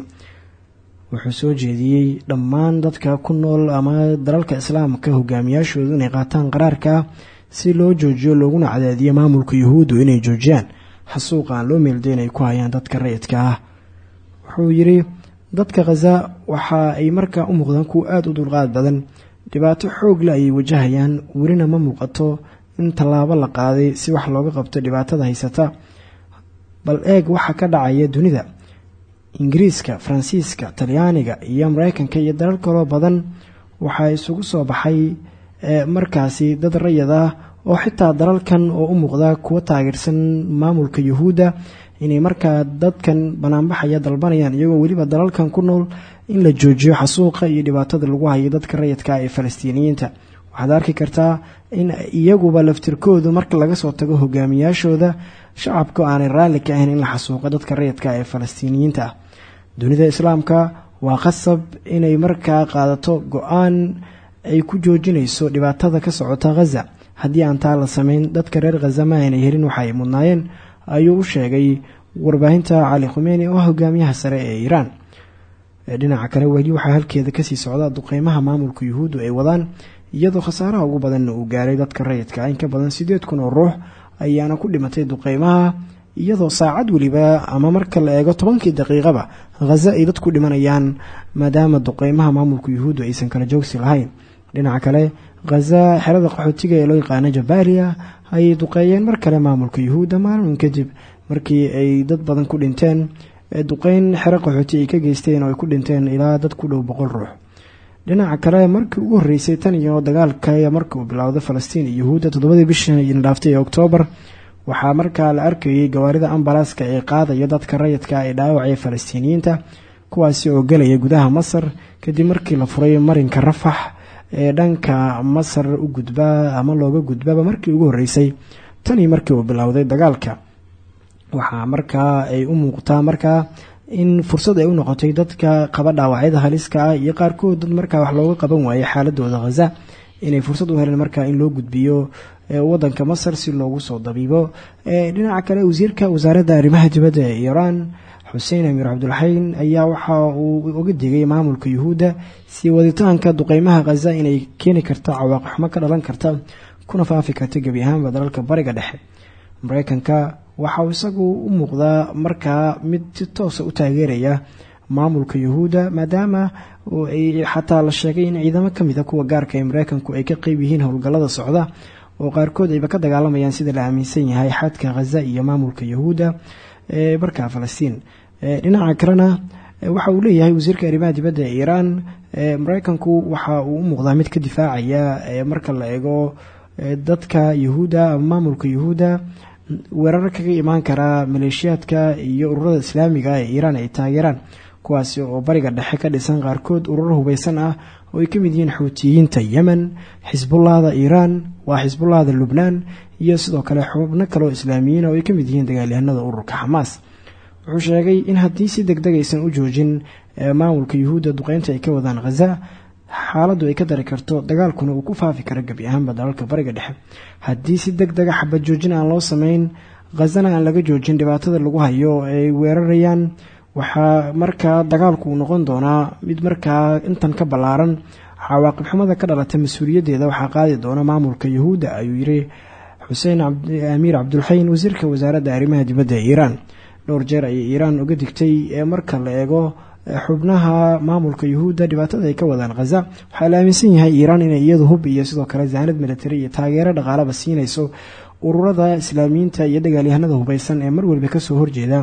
Wuxuu soo jeediyey dhammaan dadka ku nool ama dalalka islaamka hogaamiyaashoodu inay qaataan qaraarka si loo joojiyo looguna cadaadiyo maamulka yuhuuddu inay joojiyaan xasuuqa aan loo meelday inay ku hayaan dadka rayidka ah. Wuxuu yidhi dadka khaza waxa ay markaa u muuqdaan kuwa aada u dulqaad badan. Dhibaato xoog le ayay wajahayaan. Welina ma muuqato in tallaabo la qaaday si wax looga qabto dhibaatada haysata. Bal eeg waxa ka dhacaya dunida. Ingiriiska faransiiska talyaaniga iyo mareykanka iyo dalal kaloo badan waxaa isugu soo baxay markaasi dad rayid ah oo xitaa dalalkan oo u muuqda kuwa taageersan maamulka yuhuudda inay markaa dadkan banaanbaxaya dalbanayaan iyagoo weliba dalalkan ku nool in la joojiyo xasuuqa iyo dhibaatada lagu hayo dadka rayidka ee falastiiniyiinta. Waxaad arki kartaa in iyaguba laftirkoodu marka laga soo tago hogaamiyaashooda shacabka aanay raalli ka ahayn in la xasuuqo dadka rayidka ee falastiiniyiinta. Dunida islaamka waa qasab inay markaa qaadato go'aan ay ku joojinayso dhibaatada ka socota khaza haddii aan taa la samayn dadka reer khaza ma aynay helin waxa ay mudnaayeen ayuu u sheegay warbaahinta cali khumeeni oo hogaamiyaha sare ee iiraan dhinaca kale weli waxaa halkeeda ka sii socda duqeymaha maamulka yuhuuddu ay wadaan iyadoo khasaaraha ugu badanna uu gaaray dadka rayidka. In ka badan sideed kun oo ruux ayaana ku dhimatay duqeymaha iyadoo saacad weliba ama marka la eego tobankii daqiiqaba khaza ay dadku dhimanayaan maadaama duqeymaha maamulka yuhuuddu aysan kala joogsi lahayn dhinaca kale khaza xerada qaxootiga ee loo yaqaano jabaaliya ayay duqeeyeen mar kale maamulka yuhuudda maalmin kadib markii ay dad badan ku dhinteen duqeyn xero qaxooti ay ka geysteen oo ay ku dhinteen ilaa dad ku dhow boqol ruux. Dhinaca kale markii ugu horreysay tan iyo dagaalka markii uu bilowday falastiin iyo yuhuudda toddobadii bishii dhaaftay ee oktoobar waxaa markaa la arkayay gawaarida ambalaaska ee qaadaya dadka rayidka ee dhaawacaya falastiiniyiinta kuwaasi oo gelaya gudaha masar kadib markii la furay marinka rafax ee dhanka masar u gudba ama looga gudbaba markii ugu horreysay tanii markii uu bilowday dagaalka. Waxaa markaa ay u muuqtaa markaa in fursad ay u noqotay dadka qaba dhaawacyada haliska ah iyo qaarkood dad markaa wax looga qaban waayay xaaladooda khaza inay fursad u heleen markaa in loo gudbiyo wadanka masar si loogu soo dabiibo. Dhinaca kale wasiirka wasaaradda arrimaha dibadda ee iiraan xuseen amiir cabdulxayn ayaa waxa uu uga digay maamulka yuhuudda sii waditaanka duqeymaha khaza inay keeni karta cawaaqixumo ka dhalan karta kuna faafi karta gebi ahaanba dalalka bariga dhexe. Mareykanka waxa uu isagu u muuqdaa markaa mid si toosa u taageeraya maamulka yuhuudda maadaama xataa la sheegay in ciidamo ka mid a kuwa gaarka ee mareykanku ay ka qeyb yihiin howlgallada socda oo qaarkood ayba ka dagaalamayaan sida la aaminsan yahay xadka khaza iyo maamulka yuhuudda ee markaa falastiin dhinaca kalena waxa uu leeyahay wasiirka arrimaha dibadda ee iiraan mareykanku waxa uu u muuqdaa mid ka difaacaya marka la eego dadka yuhuudda ama maamulka yuhuudda weerar kaga imaan karaa maleeshiyaadka iyo ururada islaamiga ee iiraan ay taageeraan kuwaasi oo bariga dhexe ka dhisan qaarkood ururo hubeysan ah oo ay ka mid yihiin xuutiyiinta yemen xisbullahda iiraan waa xisbullahda lubnaan iyo sidoo kale xubno kaleoo islaamiyiin oo ay ka mid yihiin dagaalyahanada ururka xamaas wuxuu sheegay in haddii si deg deg aysan u joojin maamulka yuhuudda duqeynta ay ka wadaan khaza xaaladdu ay ka dari karto dagaalkuna uu ku faafi karo gebi ahaanba dalalka bariga dhexe. Haddii si deg dega xabad joojin aan loo sameyn khazana aan laga joojin dhibaatada lagu hayo ay weerarayaan waxaa markaa dagaalku noqon doonaa mid markaa intan ka ballaaran. Cawaaqib xumada ka dhalata mas'uuliyaddeeda waxaa qaadi doona maamulka yuhuudda ayuu yiri xuseen amiir cabdulxayn wasiirka wasaaradda arrimaha dibadda ee iiraan dhowr jeer ayay iiraan uga digtay ee marka la eego xubnaha maamulka yuhuudda dhibaatada ay ka wadaan khaza waxaa la aaminsan yahay iiraan inay iyadu hub iyo sidoo kale zaanad militari iyo taageero dhaqaalaba siinayso. Ururada islaamiyiinta iyo dagaalyahanada hubeysan ee mar waliba ka soo horjeeda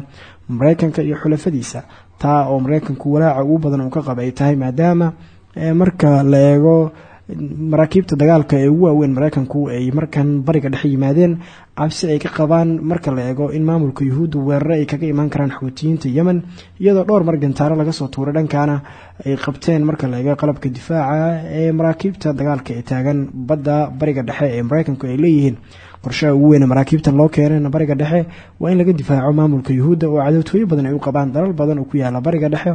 mareykanka iyo xulafadiisa taa oo mareykanku walaaca ugu badan uu ka qaba ay tahay maadaama marka la eego maraakiibta dagaalka ee ugu waaweyn mareykanku ay markan bariga dhexe yimaadeen cabsi ay ka qabaan marka la eego in maamulka yuhuudda weerare ay kaga imaan karaan xuutiyiinta yemen iyadoo dhowr mar gantaaro laga soo tuuray dhankaana ay qabteen marka la eego qalabka difaaca ee maraakiibta dagaalka ee taagan badda bariga dhexe ee mareykanku ay leeyihiin qorshaha ugu weyne maraakiibtan loo keenayna bariga dhexe waa in laga difaaco maamulka yuhuudda oo cadowtooyo badan ay u qabaan. Dalal badan oo ku yaalla bariga dhexe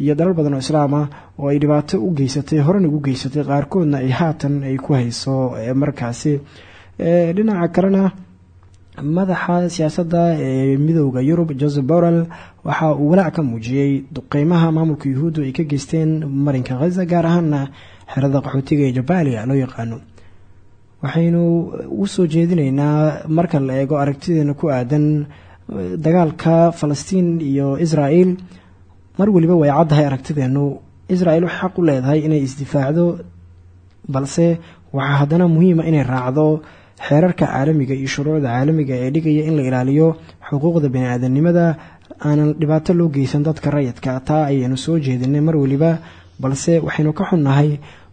iyo dalal badan oo islaam ah oo ay dhibaato u geysatay horena ugu geysatay qaarkoodna ay haatan ay ku hayso markaasi. Dhinaca kalena madaxa siyaasadda ee midooda yurub joseph borrell waxa uu walaac ka muujiyey duqeymaha maamulka yuhuuddu ay ka geysteen marinka khaza gaar ahaana xerada qaxootiga ee jabaaliya loo yaqaano waxaynu u soo jeedinaynaa marka la eego aragtideena ku aadan dagaalka falastiin iyo israel mar weliba way caddahay aragtideenu. Israel waxay xaq u leedahay inay isdifaacdo balse waxaa haddana muhiima inay raacdo xeerarka caalamiga iyo shuruucda caalamiga ee dhigaya in la ilaaliyo xuquuqda bani-aadanimada aanan dhibaato loo geysan dadka rayidka taa ayaynu soo jeedinay mar weliba balse waxaynu ka xunnahay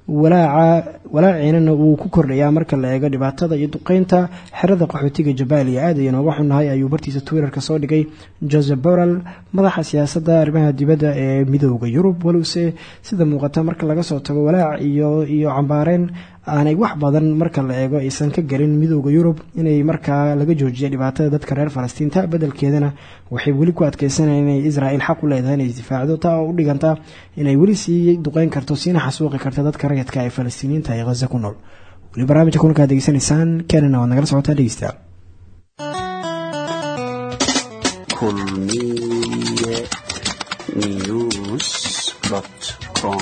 walaaca walaaceynana wuu ku kordhayaa marka la eego dhibaatada iyo duqeynta xerada qaxootiga jabaaliya aad ayay nooga xunnahay ayuu bartiisa twitterka soo dhigay. Joseph borrell madaxa siyaasadda arrimaha dibadda ee midooda yurub walowse sida muuqata marka laga soo tago walaac iyo iyo cambaareen aanay wax badan marka la eego aysan ka gelin midooda yurub inay markaa laga joojiya dhibaatada dadka reer falastiin taa beddelkeedana waxay weli ku adkeysanayaan inay israel xaq u leedahay inay isdifaacdo taa oo u dhiganta inay weli sii duqeyn karto siina xasuuqi karta dadka rayidka ee falastiiniyiinta ee khaza ku nool. Weli barnaamijka kulanka ad degeysanaysaan kenana waad nagala socotaa dhegeystayaal kulmiye news com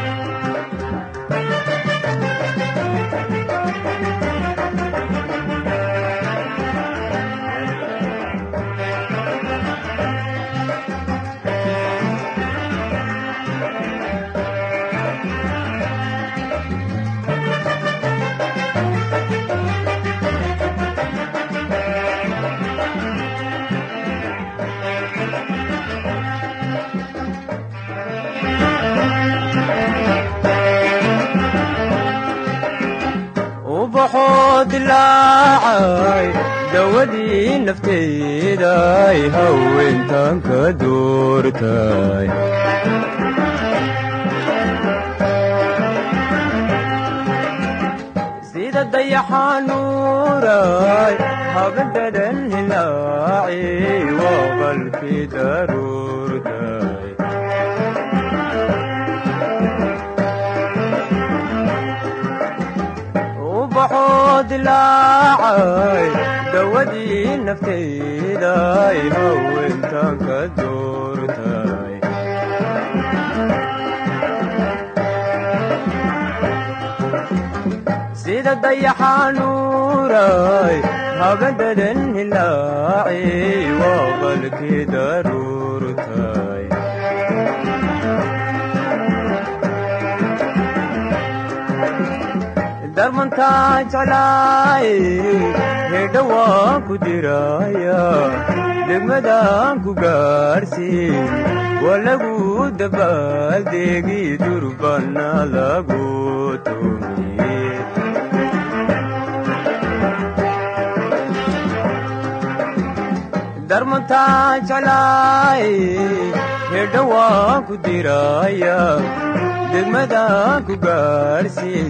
dilaacay dawadii nafteeday haweentan ka doortay dilaacay dawadii nafteyday haweentan ka doortay. Sida dayaxanuuray habadadan hilaaci waa qalkii daruurtay darmantaa jeclaay hedha waan ku diraya degmadaan ku gaarsiin waa lagu dabaaldegi durbana lagu tumiye darmantaa jeclaay hedha waan ku diraya degmadaan ku gaarsiin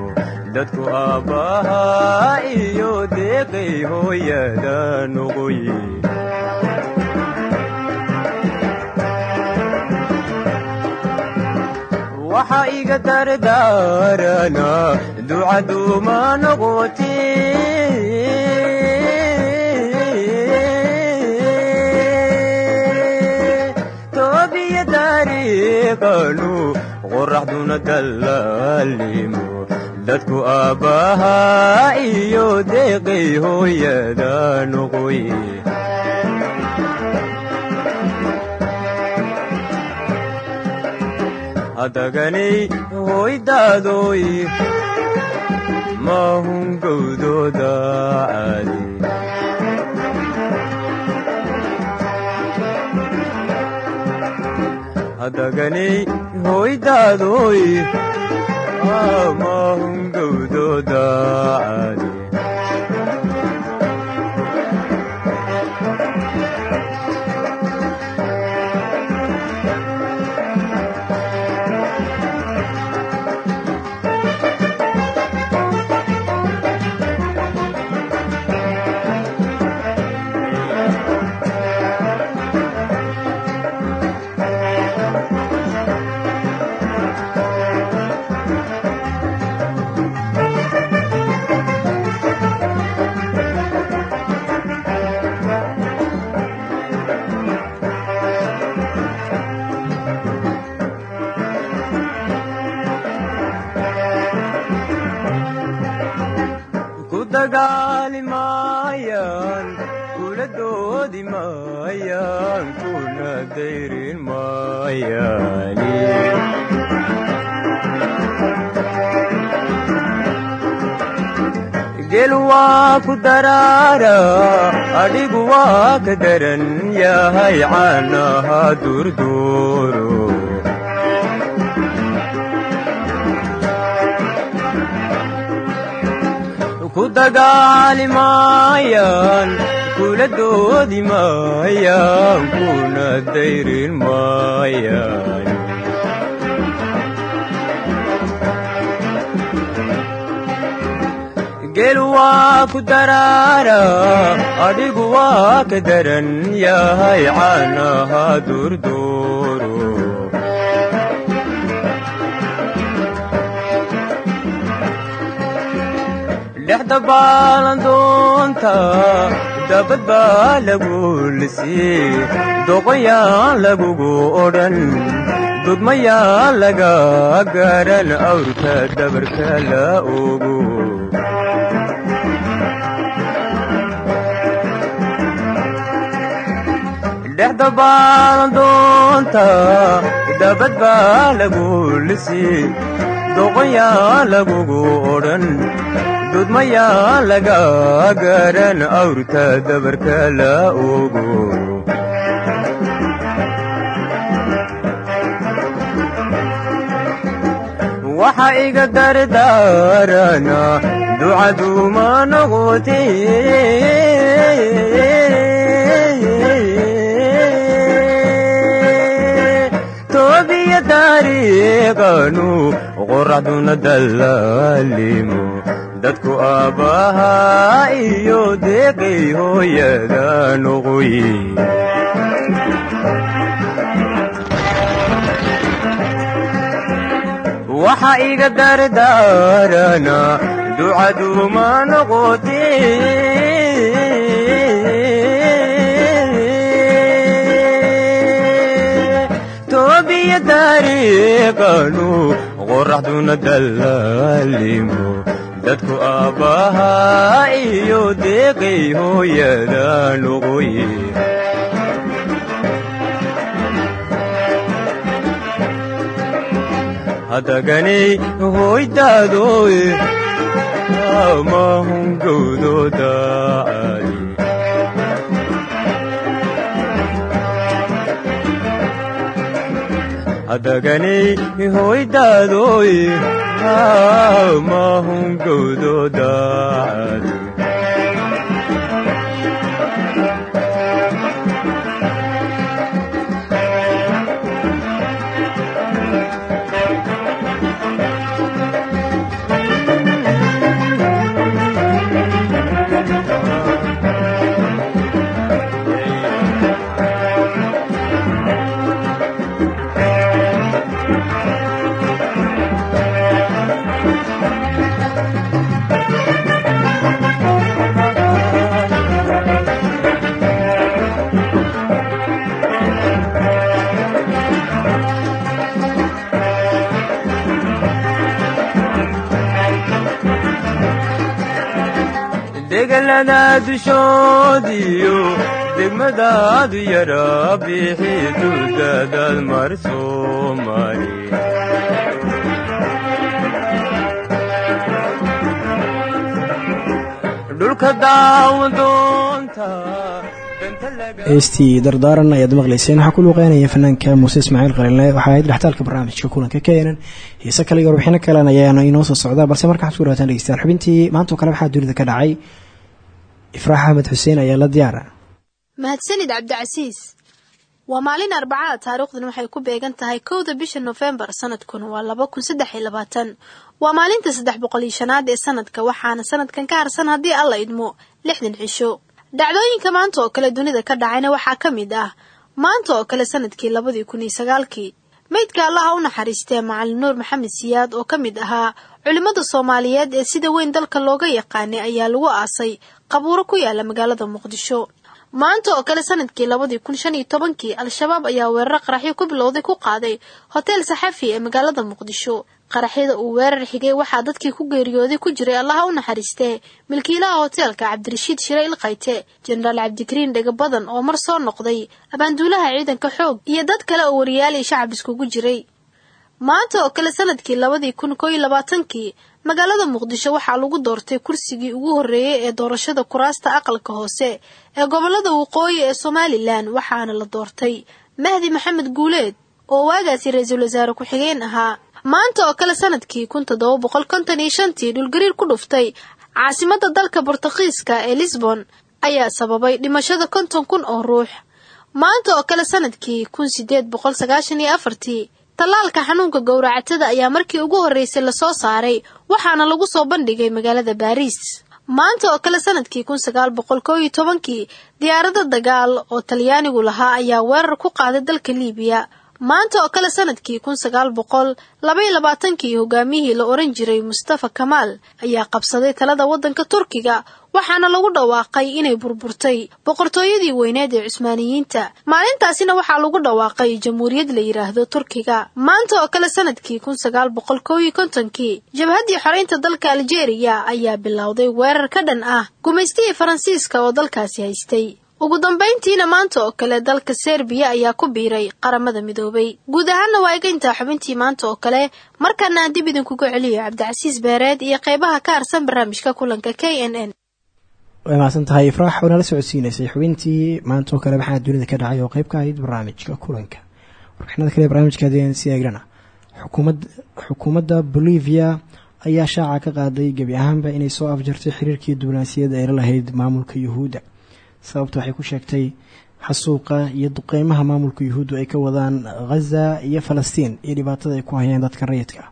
dadku aabbahaa iyo deeqay hooyada noqoye waxa iga dardaarana ducaduuma noqote toobiya dariiqanu qoraxduna dallaalimo dadku aabbahaa iyo deeqay hooyada noqoye hadaganay hoydaadoy maahun gowdooda caadi hadaganay hoydaadoy maahun gowdooda dagaali maayaan kula doodi maayaan kuna dayrin maayaani gel waa ku daraara adhigu waa ka daran yahay caanaha durduuro dagaali maayaan kula doodi maayaan kuna dayrin maayaan gel waa ku daraara adhigu waa ka daran yahay caanaha dhex dabaalan doonta daabad baa lagu lisii doqonyaa lagugu odhan dudmayaa laga garan awrka dabarka la ogo dhex dabaalan doonta daabad baa lagu lisii doqonyaa lagugu odhan dudmayaa laga garan awrta dabarka la ogo waxa iga dardaarana ducaduma noqote toobiya taariiqanu qoraxduna dallaalimo dadku aabbahaa iyo deeqay hooyada noqoye waxa iga dardaarana ducaduma noqote toobiya taariiqanu qoraxduna dallaalimo dadku aabbahaa iyo deeqay hooyada noqoye hadaganay hoydaadoy amahungowdooda ali hadaganay hoydaadoy amahungowdooda ali degalada dushoodiyo degmadaadu yara bixi dudadaad mar daawadoonta heestii dardaaran ayaad maqlayseen waxaa ku luuqeynaya fanaanka muuse ismaaciil qalinle waxaa ahayd dhextaalka barnaamijka kulanka keenan heese kale iyo warbixino kalen ayaana inoo soo socdaa balse markaa waxad ku dhawaataan dhegeystayaal xubintii maantao kale waxaa dunida ka dhacay ifraax axmed xuseen ayaa la diyaara. Mahadsanid cabdicasiis waa maalin arbacada taariikhdan waxay ku beegan tahay kowda bisha nofembar sanadkuna waa laba kun saddex iyo labaatan. Waa maalinta saddex boqol iyo shanaad ee sanadka waxaana sanadkan ka harsan haddii alla idmo lixdan cisho dhacdooyinka maanta oo kale dunida ka dhacayna waxaa ka mid ah. Maanta oo kale sannadkii labadii kun iyo sagaalkii meydka allaha u naxariistee macalin nuur maxamed siyaad oo ka mid ahaa culimmada soomaaliyeed ee sida weyn dalka looga yaqaanay ayaa lagu aasay qabuuro ku yaalla magaalada muqdisho. Maanta oo kale sannadkii labadii kun shan iyo tobankii al-shabaab ayaa weeraro qaraxyo ku bilowday ku qaaday hoteel saxafi ee magaalada muqdisho. Qaraxyada uu weerar xigay waxaa dadkii ku geeriyooday ku jiray allaha u naxariistee milkiilaha hoteelka cabdirashiid shire ilkayte jenaraal cabdikariin dhega badan oo mar soo noqday abaanduulaha ciidanka xoog iyo dad kale oo wariyaal iyo shacab iskugu jiray maanta oo kale sannadkii labadii kun koo iyo labaatankii magaalada muqdisho waxaa lagu doortay kursigii ugu horreeyey ee doorashada kuraasta aqalka hoose ee gobollada waqooyi ee somalilan waxaana la doortay mahdi maxamed guuleed oo waagaasi ra'iisul wasaare ku-xigeen ahaa. Maanta oo kale sannadkii kun toddoba boqol konton iyo shantii dhulgariir ku dhuftay caasimadda dalka bortuqiiska ee lisbon ayaa sababay dhimashada konton kun oo ruux. Maanta oo kale sannadkii kun afartii tallaalka xanuunka gowracatada ayaa markii ugu horreysay la soo saaray waxaana lagu soo bandhigay magaalada baariis maanta oo kale sannadkii kun sagaal boqol koo iyo tobankii diyaarado dagaal oo talyaanigu lahaa ayaa weerar ku qaaday dalka liibiya maanta oo kale sannadkii kun sagaal boqol labaiyo labaatankii hogaamiyihii la oran jiray mustafa kamaal ayaa qabsaday talada waddanka turkiga waxaana lagu dhawaaqay inay burburtay boqortooyadii weyneed ee cusmaaniyiinta maalintaasina waxaa lagu dhawaaqay jamhuuriyad la yidhaahdo turkiga. Maanta oo kale sannadkii kun sagaal boqol kow iyo kontonkii jabhaddii xoreynta dalka aljeeriya ayaa bilowday weerar ka dhan ah gumaystihii faransiiska oo dalkaasi haystay ugu dambayntiina maanta oo kale dalka serbiya ayaa ku biiray qaramada midoobay. Guud ahaanna waa iga intaa xubintii maanta oo kale markaana aan dib idinkugu celiyo cabdicasiis beereed iyo qeybaha ka harsan barnaamijka kulanka k way mahadsan ifraax oo nala socodsiinaysay xubintii maanta oo kale maxaa dunida ka dhacay oo qeyb ka ahayd barnaamijka kulanka? Warbixinada kale barnaamijka hadeen si eegrana xukuumad xukuumadda bolivia ayaa shaaca ka qaaday gebi ahaanba inay soo afjartay xiriirkii diblomaasiyadda ay la lahayd maamulka yuhuudda sababta waxay ku sheegtay xasuuqa iyo duqeymaha maamulka yuhuuddu ay ka wadaan ghaza iyo falastiin iyo dhibaatada ay ku hayeen dadka rayidka.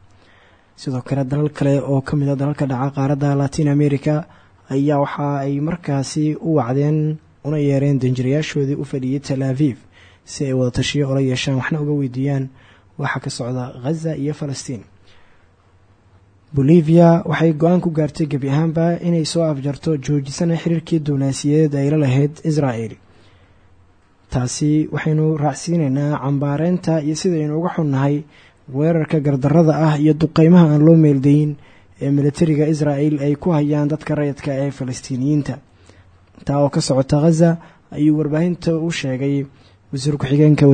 Sidoo kale dalal kale oo ka mid a dalalka dhaca qaaradda latin america ayaa waxa ay markaasi u wacdeen una yeereen danjirayaashoodii u fadhiyey tel aviv si ay wada tashiyo ola yeeshaan waxna uga weydiiyaan waxa ka socda ghaza iyo falastiin bolivia waxay go'aan ku gaartay gebi ahaanba inay soo afjarto joojisana xiriirkii diblomaasiyadeed ay la lahayd israel taasi waxaynu raacsiinaynaa cambaareynta iyo sidaynu uga xunnahay weerarka gardarada ah iyo duqeymaha aan loo meeldayin ee militariga israel ay ku hayaan dadka rayidka ee falastiiniyiinta. Taa oo ka socota ghaza ayuu warbaahinta u sheegay wasiir ku-xigeenka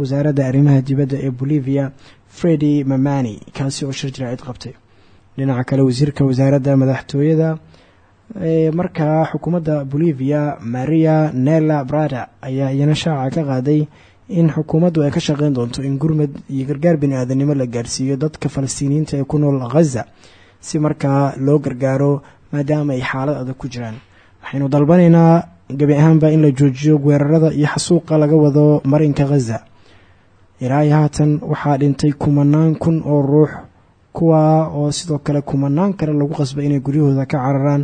wasaaradda arrimaha dibadda ee bolivia fredi mamani kaasi oo shir jiraacid qabtay dhinaca kale wasiirka wasaaradda madaxtooyada markaa xukuumadda bolivia maria nela brada ayaa iyana shaaca ka qaaday in xukuumaddu ay ka shaqeyn doonto in gurmad iyo gargaar bini aadanimo la gaarsiiyo dadka falastiiniyiinta ee ku nool ghaza si markaa loo gargaaro maadaama ay xaalad adag ku jiraan. Waxaynu dalbanaynaa gebi ahaanba in la joojiyo weerarada iyo xasuuqa laga wado marinka ghaza ilaa haatan waxaa dhintay kumanaan kun oo ruux kuwa oo sidoo kale kumanaan kale lagu qasbay inay guryahooda ka cararaan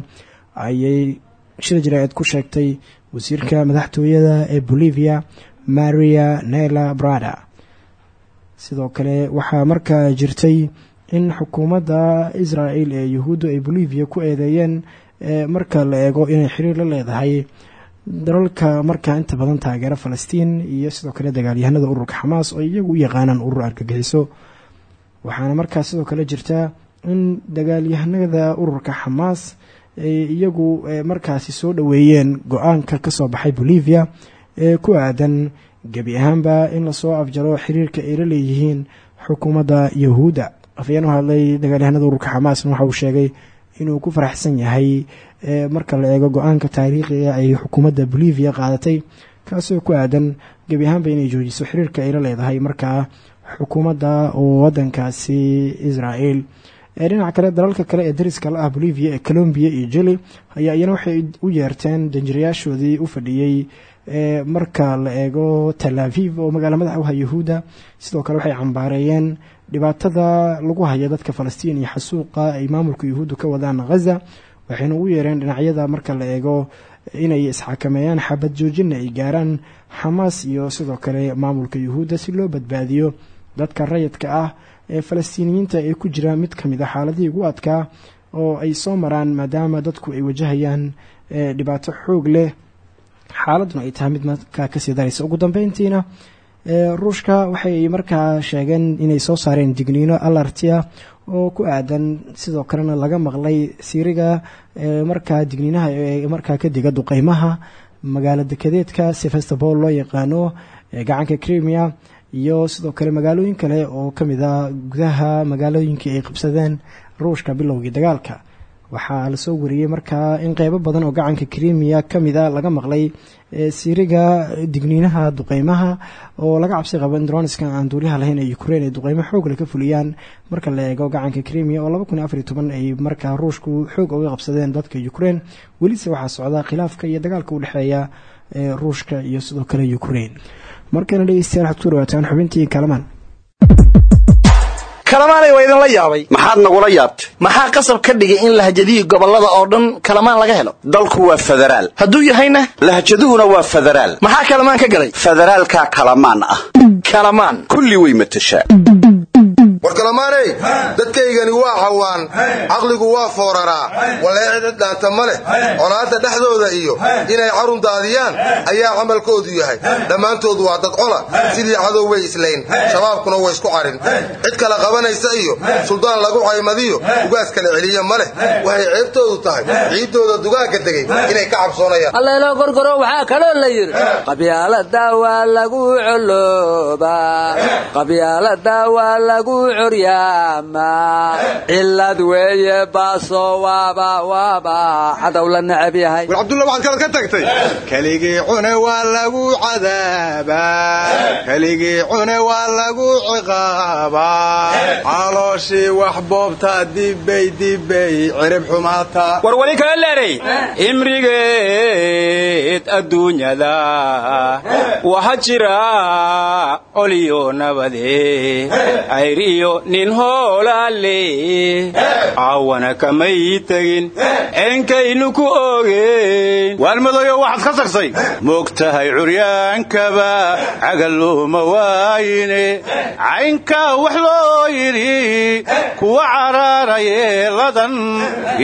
ayay shir jaraa'id ku sheegtay wasiirka madaxtooyada ee bolivia maria nela brada. Sidoo kale waxaa markaa jirtay in xukuumadda israel ee yuhuuddu ay bolivia ku eedeeyeen marka la eego inay xiriir la leedahay dalalka markaa inta badan taageera falastiin iyo sidoo kale dagaalyahanada ururka xamaas oo iyagu u yaqaanaan urur argagixiso waxaana markaa sidoo kale jirta in dagaalyahanada ururka xamaas ay iyagu markaasi soo dhoweeyeen go'aanka ka soo baxay bolivia ee ku aadan gebi ahaanba in la soo afjaro xiriirka ay la leeyihiin xukuumadda yahuudda afayeen u hadlay dagaalyahanada ururka xamaasna waxa uu sheegay inuu ku faraxsan yahay marka la eego go'aanka taariikhiga ay xukuumadda bolivia qaadatay kaasoo ku aadan gebi ahaanba inay joojiso xiriirka ay la leedahay markaa xukuumadda wadankaasi israel dhinaca kale dalalka kale ee dariska la ah bolivia ee colombiya iyo jili ayaa iyana waxay u yeerteen danjirayaashoodii u fadhiyey marka la eego tel aviv oo magaala madaxa u ha yahuudda sidoo kale waxay cambaareeyeen dhibaatada lagu haya dadka falastiin iyo xasuuqa ay maamulka yuhuuddu ka wadaan ghaza waxayna ugu yeereen dhinacyada marka la eego inay isxakameeyaan xabad joojina ay gaaraan xamaas iyo sidoo kale maamulka yuhuudda si loo badbaadiyo dadka rayidka ah ee falastiiniyiinta ee ku jira mid ka mid a xaaladihii ugu adkaa oo ay soo maraan maadaama dadku ay wajahayaan dhibaato xoog leh. Xaaladuna ay tahay mid markaa ka sii daraysa. Ugu dambeyntiina ruushka waxay markaa sheegeen inay soo saareen digniino alartia oo ku aadan. Sidoo kalena laga maqlay siriga markaa digniinaha ee markaa ka diga duqeymaha magaalo dekedeedka sevastopol loo yaqaano gacanka crimea iyo sidoo kale magaalooyin kale oo ka mid a gudaha magaalooyinkii ay qabsadeen ruushka bilowgii dagaalka. Waxaa la soo wariyey markaa in qeybo badan oo gacanka krimiya ka mid a laga maqlay siriga digniinaha duqeymaha oo laga cabsi qabo in droniska aan duuliyaha lahayn ee ukrein ay duqeymo xoogle ka fuliyaan. Marka la eego gacanka krimiya oo ay markaa ruushku xoog uga qabsadeen dadka ukrein welise waxaa socda khilaafka iyo dagaalka u dhexeeya ruushka iyo sidoo kale ukrein markana dhegeystayaal waxaad ku dhawaataan xubintii kalamaan. Kalamaanay waa idinla yaabay. Maxaad nagula yaabtay? Maxaa qasab ka dhigay in lahjadihii gobollada oo dhan kalamaan laga helo? Dalku waa federaal. Hadduu yahayna? Lahjaduhuna waa federaal. Maxaa kalamaan ka galay? Federaalkaa kalamaan ah. Kalamaan. Kulli way matashaa war kalamaaney dadkaygani waa cawaan. Caqligu waa fooraraa waleecida dhaanta ma leh. Colaadda dhexdooda iyo inay carun daadiyaan ayaa camalkoodu yahay. Dhammaantood waa dad cola sidii cadow way islayn shabaabkuna way isku carin. Cid kale qabanaysa iyo suldaan lagu caymadiyo ugaas kale celiya ma leh. Waxay ceebtoodu tahay. Ciiddooda dugaagga degay inay ka cabsoonayaan. Alleelo gorgoro waxaa kaloo la yidhi qabyaalada waa lagu coloobaa coryaamaa cillad weeye baaso waaba waaba cadow la necab yahay. War cabdulla waxaad kalad ka tagtay. Keligii cune waa lagu cadaabaa. Keligii cune waa lagu ciqaabaa. Calooshii wax boobta dibbay dibbay cirib xumaata. War wali kala leeray. Imrigeed adduunyada. Waxa jira oliyo nabade ayr iyo nin hoolaale caawana kamay tegin enkaynu ku ogeen waalmadoyo waxaad ka tagsay moogtahay curyaankaba cagallooma waayine. Caynkaa wax loo yidhi. Kuwa caraarayeeladan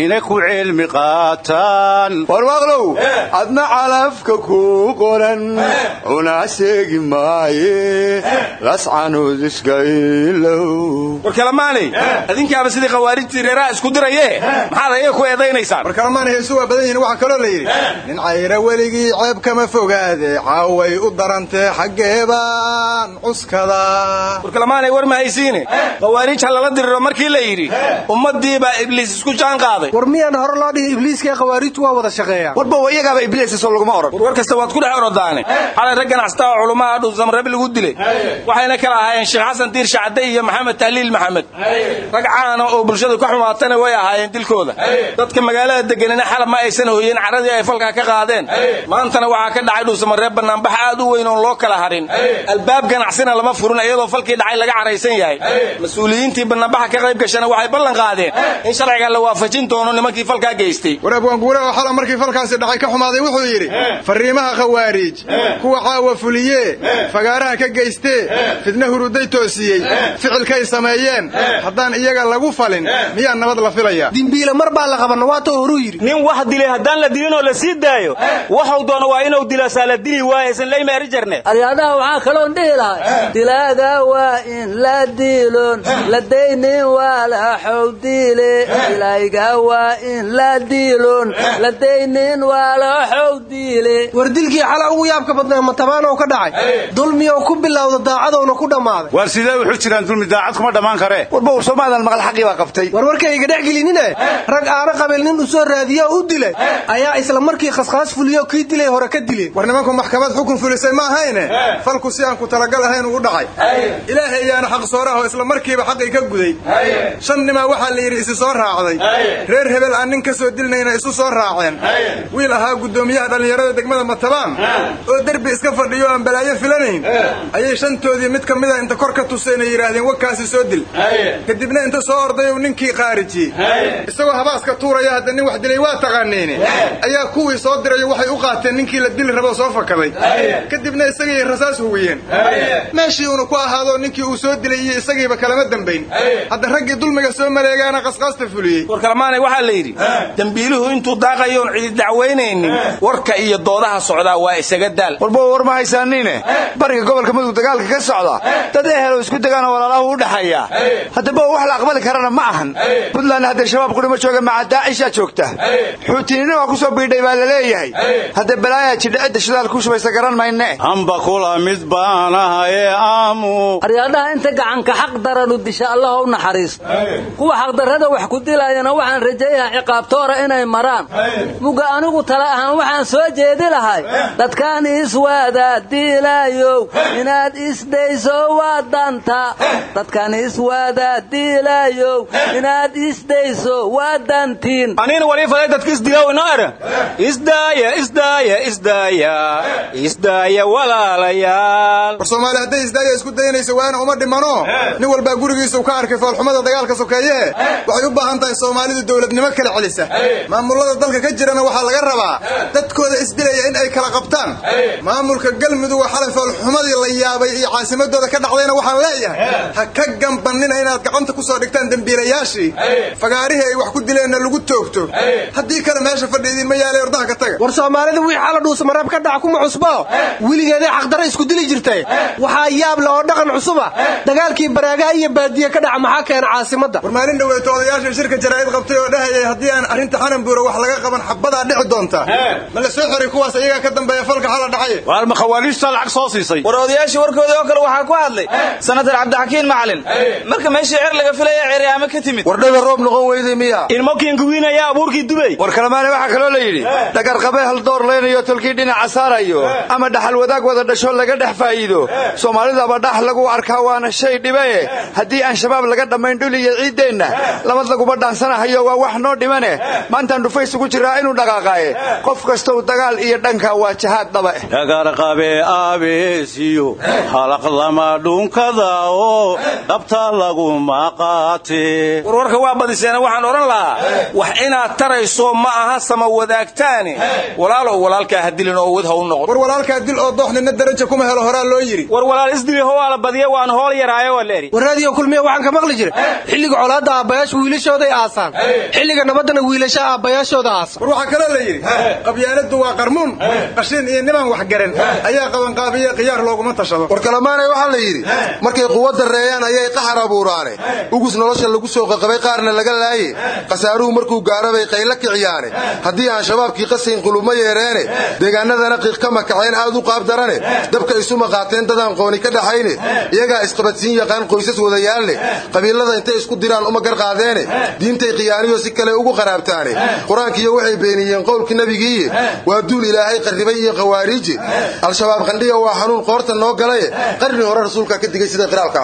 inay ku cilmi qaataan. Warwaaqlow adna calafka kuu qoran. Cunaa sheegi maaye. Lascanood iskailow war kalamaanay adinkaaba sidii khawaarijtii reeraha isku diraye? Maxaad ayaga ku eedaynaysaan? War kalamaana heesu waa badan yihiin waxaa kaloo la yidhi. Nin cayra weligii ceeb kama fogaade caaway u darantee xaggeebaan cuskada war kalamaanay war ma haysiine. Khawaarij ha lala diriro markii la yidhi ummaddii baa ibliis isku jaan qaaday. War miyaan hore loo dhihi ibliiska khawaarijtu waa wada shaqeeyaan warba iyagaaba ibliisasoo laguma oran. War war kasta waad ku dhex orodaane xalay rag ganacsataa oo culummaha dhuusamrabi lagu dilay. Waxayna kala ahaayeen sheekh xasan diir shacde iyo maxamed tahliil maxamed. Rag caana oo bulshadu ka xumaatana way ahaayeen dilkooda. Dadka magaalada deganina xalab ma aysan hoyeen caradii ay falkaa ka qaadeen. Maantana waxaa ka dhacay dhuusamareeb banaanbax aad u weyn oon loo kala harin. Albaab ganacsina lama furin iyadoo falkii dhacay laga caraysan yahay. Mas'uuliyiintii banaanbaxa ka qayb gashana waxay ballan qaadeen. In sharciga la waafajin doono nimankii falkaa geystay. War abwaanguure oo xala markii falkaasi dhacay ka xumaaday wuxuu yidhi fariimaha khawaariij kuwa caawa fuliyee fagaaraha ka geystee fidna huruday toosiyey ficilkay sameeyeen haddaan iyaga lagu falin miyaa nabad la filaya? Dimbiile mar baa la qabanna waa too horuu yidhi. Nin wax dilay haddaan la dilinoo la sii daayo waxuu doono waa inuu dilaasaa la dili waayaysan laymaari jarne. Aryaadaha waxaa kaloon dhihi lahay dilaaga waa in la diilon la daynin waa la xowdiile dilayga waa in la diilon la daynin waa la xowdiile war dilkii xala ugu yaabka badnaa matabaanow ka dhacay? Dulmiyow ku bilowda daacadowna ku dhammaaday. Waar sidee wuxuu jiraan dulmi daacad kuma dhammaan karee warba war soomaadan maqal xaqii baa qabtay. War warkayga dhex gelinine? Rag aana qabiil nin u soo raadiya oo u dilay ayaa isla markii khaskhas fuliyo kii dilay hore ka dileen war nimanku maxkamad xukun fulisay ma ahayne? Falku si aan ku talagal ahayn uu dhacay. Ilaahay ayaana xaq sooraho isla markiiba xaqii ka guday. Shan nimaa waxaa la yidhi isi soo raacday. Reer hebel aan nin ka soo dilnayna isu soo raaceen. Wiil ahaa guddoomiyaha dhallinyarada degmada matabaan oo derbi iska fadhiyo aan balaayo filanayn? Ayay shantoodii mid ka mida inta kor ka tuseenay yidhaahdeen wakaasi soo dil. Kadibna inta soo ordayu ninkii qaarijiyey isagoo habaaska tuuraya hadda nin wax dilay waa taqaaniine ayaa kuwii soo dirayo waxay u qaateen ninkii la dili rabo soo fakaday. Kadibna isagii rasaas hugiyeen meeshii uuna ku ahaado ninkii uu soo dilay iyo isagiiba kalama dambayn. Hadda raggii dulmiga soo maleegaana qasqaasta fuliyey. War kalmaanay waxaa la yidhi dembiiluhu intuu daaqayoon cidi dacwaynaynin warka iyo doodaha socdaa waa isaga daal. Warba war ma haysaaniine bariga gobolka mudug dagaalka ka socda dad ehelo isku degaanoo walaalahu u dhaxeeya haddaba wax la aqbali karana ma ahan. Puntland hadda shabaab qudhima jooga maca daacishaa joogta. Xuutiinina waa ku soo biidhay baa la leeyahay. Hadda balaayaa jidha cidda shidaal ku shubaysa garan mayne. Amba kula mid baanahaye aamu. Aryaadhaha inta gacanka xaq daranu disha allah u naxariisto kuwa xaqdarrada wax ku dilaayana waxaan rajayaha ciqaabtoora inay maraan. Muga anigu tala ahaan waxaan soo jeedi lahay. Dadkaan iswaada diilaayow inaad isdayso waa danta dantiin anina wali falay dadka isdilaw ino era isdaaya isdaaya isdaaya isdaaya walaalayaal. War soomaali hadday isdaaya isku dayanayso waana uma dhimano. Nin walbaa gurigiisa uu ka arkay foolxumada dagaalka sokeeye. Waxay u baahan tahay soomaalidu dowladnimo kala celisa. Maamulada dalka ka jirana waxaa laga rabaa dadkooda isdilaya in ay kala qabtaan. Maamulka galmudug xalay foolxumadii la yaabay iyo caasimadooda ka dhacdayna waxaan leeyahay ha ka gambanina inaad gacanta ku soo dhigtaan dembiilayaashii. Fagaarihii ay wax ku dileenna lagu toogto. Haddii kale meesha fadhi idinma yaalay ordaha ka taga. War soomaalida wii xala dhuusa mareeb ka dhaca kuma cusbo. Weligeeday xaqdarra isku dili jirtay. Waxaa yaab le oo dhaqan cusuba. Dagaalkii baraagaha iyo baadiye ka dhaca maxaa keena caasimadda? War maalin dhoweyto odayaasha shirka jaraa'id qabtay oo dhahayay haddii aan arrinta xananbuura wax laga qaban xabadaa dhici doonta. Ma la soo xiray kuwaas iyagaa ka dambeeya falka xala dhacay? Waar ma khawaariijtaa lacag soo siisay? War odayaashii warkoodii oo kale waxaa ku hadlay. Sanatar cabdixakiin macalin marka meeshii cer laga filaya ceryaamo ka timid. Wardhaga roob noqon weyday miya. Ilmokiinkuwiin ayaa abuurkii dubay. War kalemaane waxaa kaloo la yidhi dhagarqabe hal door laynayo tolkii dhinaca saarayo ama dhaxal wadaag wada dhasho laga dhex faa'iido. Soomaalidaba dhax lagu arkaa waana shay dhibae haddii aan shabaab laga dhammayn dhul iyo ciiddeenna labad laguba dhaansanahayo waa wax noo dhimane. Maantaan dhufays ugu jiraa inuu dhaqaaqaaye qof kastow dagaal iyo dhanka waa jahaad dhaba. Dhagarqabe aabeesiyo halaq lama dhunkada oo dhabta laguma qaate warwarka waa badiseena waxaan odhan lahaa wax inaad tarayso ma aha sama wadaagtaane walaalow walaalkaa ha dilin oo wad ha u noqon. War walaalkaa dil oo dooxnina daraja kuma helo horaa loo yidhi. War walaal isdili howaa la badiya waan hool yaraayo waa leeri war raadiyo kulmiya waxaan ka maqli jiray. Xilliga colaadda aabbayaasha wiilashooday aasaan. Xilliga nabaddana wiilasha aabbayaashooda aasan war waxaa kaloo la yidhi. Qabyaaladdu waa qarmuun. Qashin iyo niman wax garan. Ayaa qabanqaabiye khiyaar looguma tashado. War kalamaanay waxaa la yidhi. Markay quwa dareeyaan ayay qaxar abuuraane ugus nolosha lagu soo qaqabay qaarna laga laaye. Khasaaruhu markuu gaaro bay qaylo kiciyaane haddii aan shabaabkii qasayn qulubma yeereene deegaanadana qiiq ka makaceen aad u qaabdarane dabka isuma qaateen dadaan qooni ka dhaxayne. Iyagaa isqabadsiin yaqaan qoysas wadayaalne. Qabiilada intay isku diraan uma garqaadeene diintay khiyaaniyo si kale ugu qaraabtaane. Qur'aankiiyo waxay beeniyeen qowlkii nebigiiye waa duul ilaahay qarribay iyo khawaariije al-shabaab qandhiga waa xanuun qoorta noo galaye qarni hore rasuulkaa ka digay sida qiraalka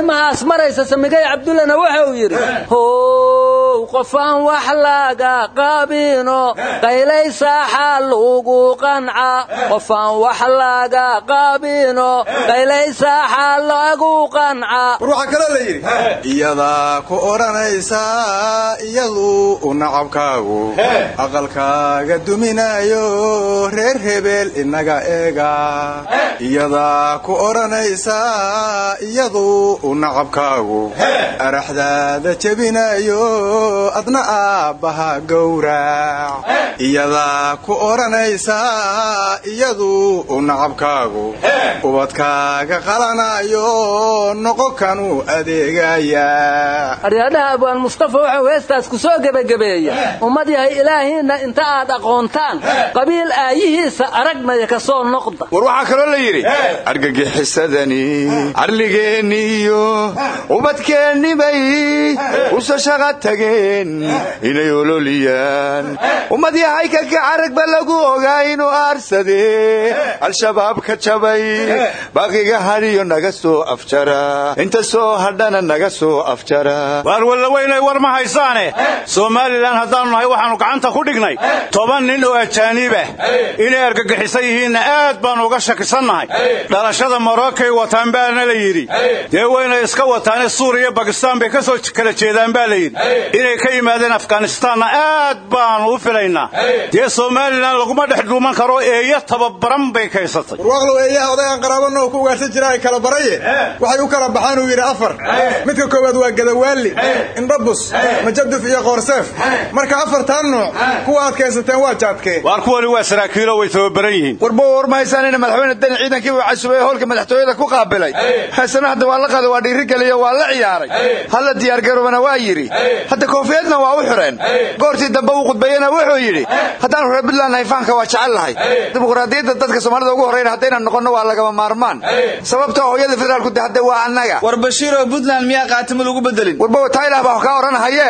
aryaa mugaymahaas maraysa samigay cabdullana waxa uu yidhi how qofaan wax laga qabino qaylaysaxa lugu qanca. Qofaan wax laga qabino qaylaysaxa lagu qanca. War waxaa kaloo la yidhi iyadaa ku odhanaysaa iyadu u nacabkaagu. Aqalkaaga duminayo reer hebeel inaga eega. Iyadaa ku odhanaysaa iyadu u nacabkaagu araxdaada jebinayo adna aabbaha gowrac iyadaa ku odhanaysaa iyadu u nacabkaagu ubadkaaga qalanayo noqo kanu adeegaya aryaadhaha abwaan mustafa waxau heestaas ku soo gebagabeeya ummad yahay ilaahiinna inta aad aqoontaan. Qabiil aayihiisa aragnaya ka soo noqda. War waxaa kaloo la yidhi argagixisadani carligeenniiyo ubadkeenni bay uso shaqa tageen inay ololiyaan. Ummad yahay kaka caragba lagu ogaa inuu aarsadee al-shabaab ka jabay baaqiga hadhiyo naga soo afjara. Inta soo hadhana naga soo afjara. Waar wallaweynay war ma haysaane. Somalilan haddaannu nahay waxaannu gacanta ku dhignay. Toban nin oo ajaaniibah inay argagixisan yihiinna aad baannu uga shakisannahay dhalashada marokay wataan baana la yidhi waynay iska wataane suuriya bakistaan bay ka soo kala jeedaan baa la yidhi. Inay ka yimaadeen afganistaanna aad baannu u filaynaa. Dee somalilan laguma dhex dhuuman karo eeyo tababaran bay kaysatay warwaaqlow eeyaha odagaan qaraabana oo ku ugaarsan jira ay kala baraye. Waxay u kala baxaan uu yidhi afar. Midka koowaad waa gadawaali indhabus majaduf iyo qoorseef marka afartaan nooc kuwa aad kaysateen waa jaadkee. Waar kuwani waa saraakiilo way tababaran yihiin. Warba war ma haysaanina madaxweyne deni ciidankii uu casubay howlka madaxtooyada ku qaabilay. Haysana hadda waa la qada waa dhiirigeliyo waa la ciyaaray. Halla diyaargaroobana waa yidhi. Hadda koofiyadna waa u xireen goortii dambe uu khudbeeyena wuxuu yidhi haddaanu reer puntland nahay faanka waa jecel lahay dimuqraadiyadda dadka soomaalida ugu horrayna haddaynan noqonno waa lagama maarmaan. Sababtoo hooyada federaalku de hadde waa annaga. War bashiir oo puntland miyaa qaatimo lagu bedelin? Warba taylah baa kaa odhanahaye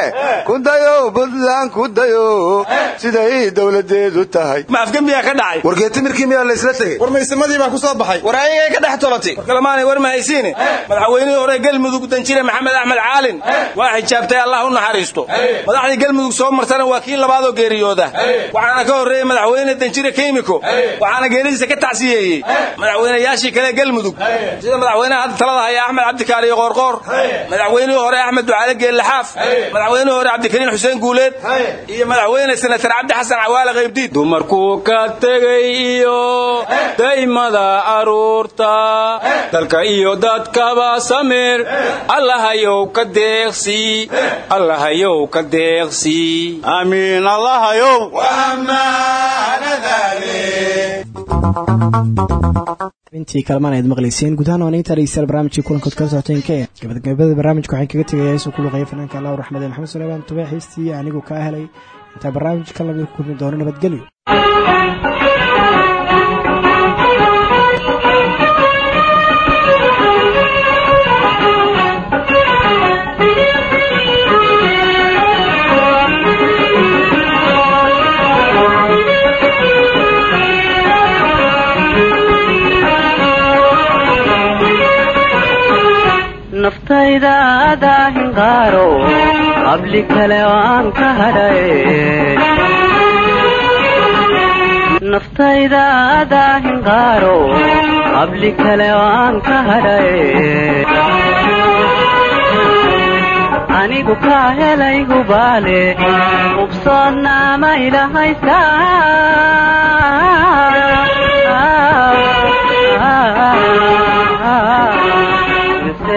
kudayo puntland kudayo siday dowladeedu tahay. Ma afgembiyaa ka dhacay? Wargeetimirkii miyaa la isla tegey? War maysamadii baa ku soo baxay. War ayagay ka dhex tolatay war kalemaanay war ma haysiine madaxweynihii hore galmudug danjire maxamed axmed caalin. Waa xijaabtay allah u naxariisto. Madaxdii galmudug soo martana waa kii labaadoo geeriyooda. Waxaana ka horreeyey madaxweyne danjire keymiko waxaana geeridiisa ka tacsiyeeyey. Madaxweynayaashii kale galmudug sida madaxweynaha hadda talada haya axmed cabdikaar iyo qoorqoor. Madaxweynihii hore axmed ducaale geelle xaaf. Madaxweynuhu hore cabdikariin xuseen guuleed. Iyo madaxweyne senatar cabdi xasan cawaale qaybdiid. Dumarkuu ka tegay iyo daymada carruurta dalka iyo dadkaba samir allahayow ka deeqsi allahayow ka deeqsi amiin allahayow intii kalamaan aad maqlayseen gudahaan waan intaa dhegeystayaal barnaamijkii kulankood kala socoteen k gabagabada barnaamijka waxaan kaga tegayaa heesuu ku luqeeya fanaanka allah raxmade maxamed suleymaan tube heystii anigu kaa helay intaa barnaamijka la mid ku kulmi doono nabadgelyo naftayda adaa hinqaaro qabli kale waan ka hadhay naftayda adaa hinqaaro qabli kale waan ka hadhay anigu kaa helay hubaale ubsoodna ma ilahaysaa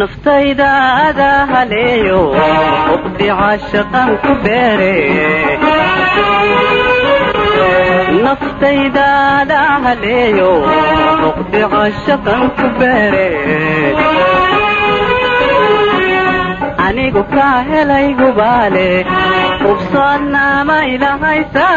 naftayda adaa haleeyo uqdi caashaqan ku beere naftayda adaa haleeyo uqdi caashaqan ku beere anigu kaa helay hubaale ubsoodna ma ilahaysaa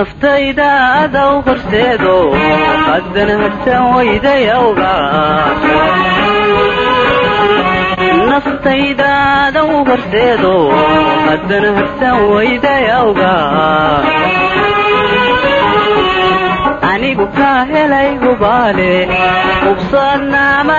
naftayda adow horseedo haddana hadhsan waydayawga naftayda adow horseedo haddana hadhsan waydayawga anigu kaa helay hubaale ubsoodna ma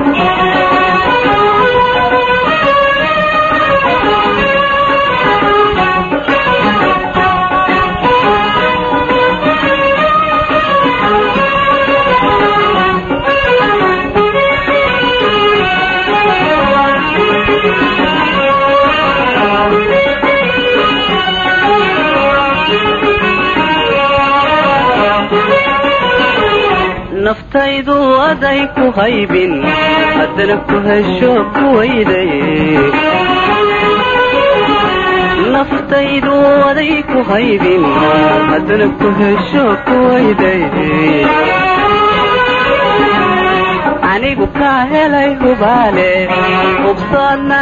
naftaydu aday ku haybin haddana ku hesho ku weyday naftaydu aday ku haybin haddana ku hesho ku weyday anigu kaa helay hubaale ubsoodna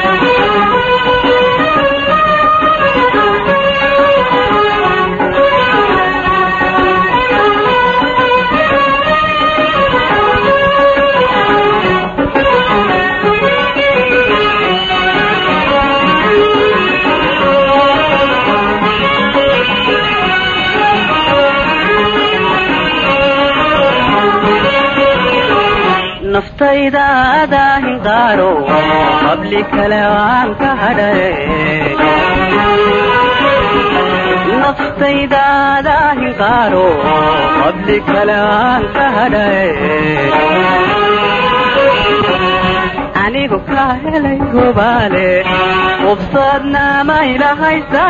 adaa hinqaaro qabli kale aan ka hadhay naftayda adaa hinqaaro qabli kale aan ka hadhay anigu ka helay gobaale ubsadna gudcurbaan hilaabtay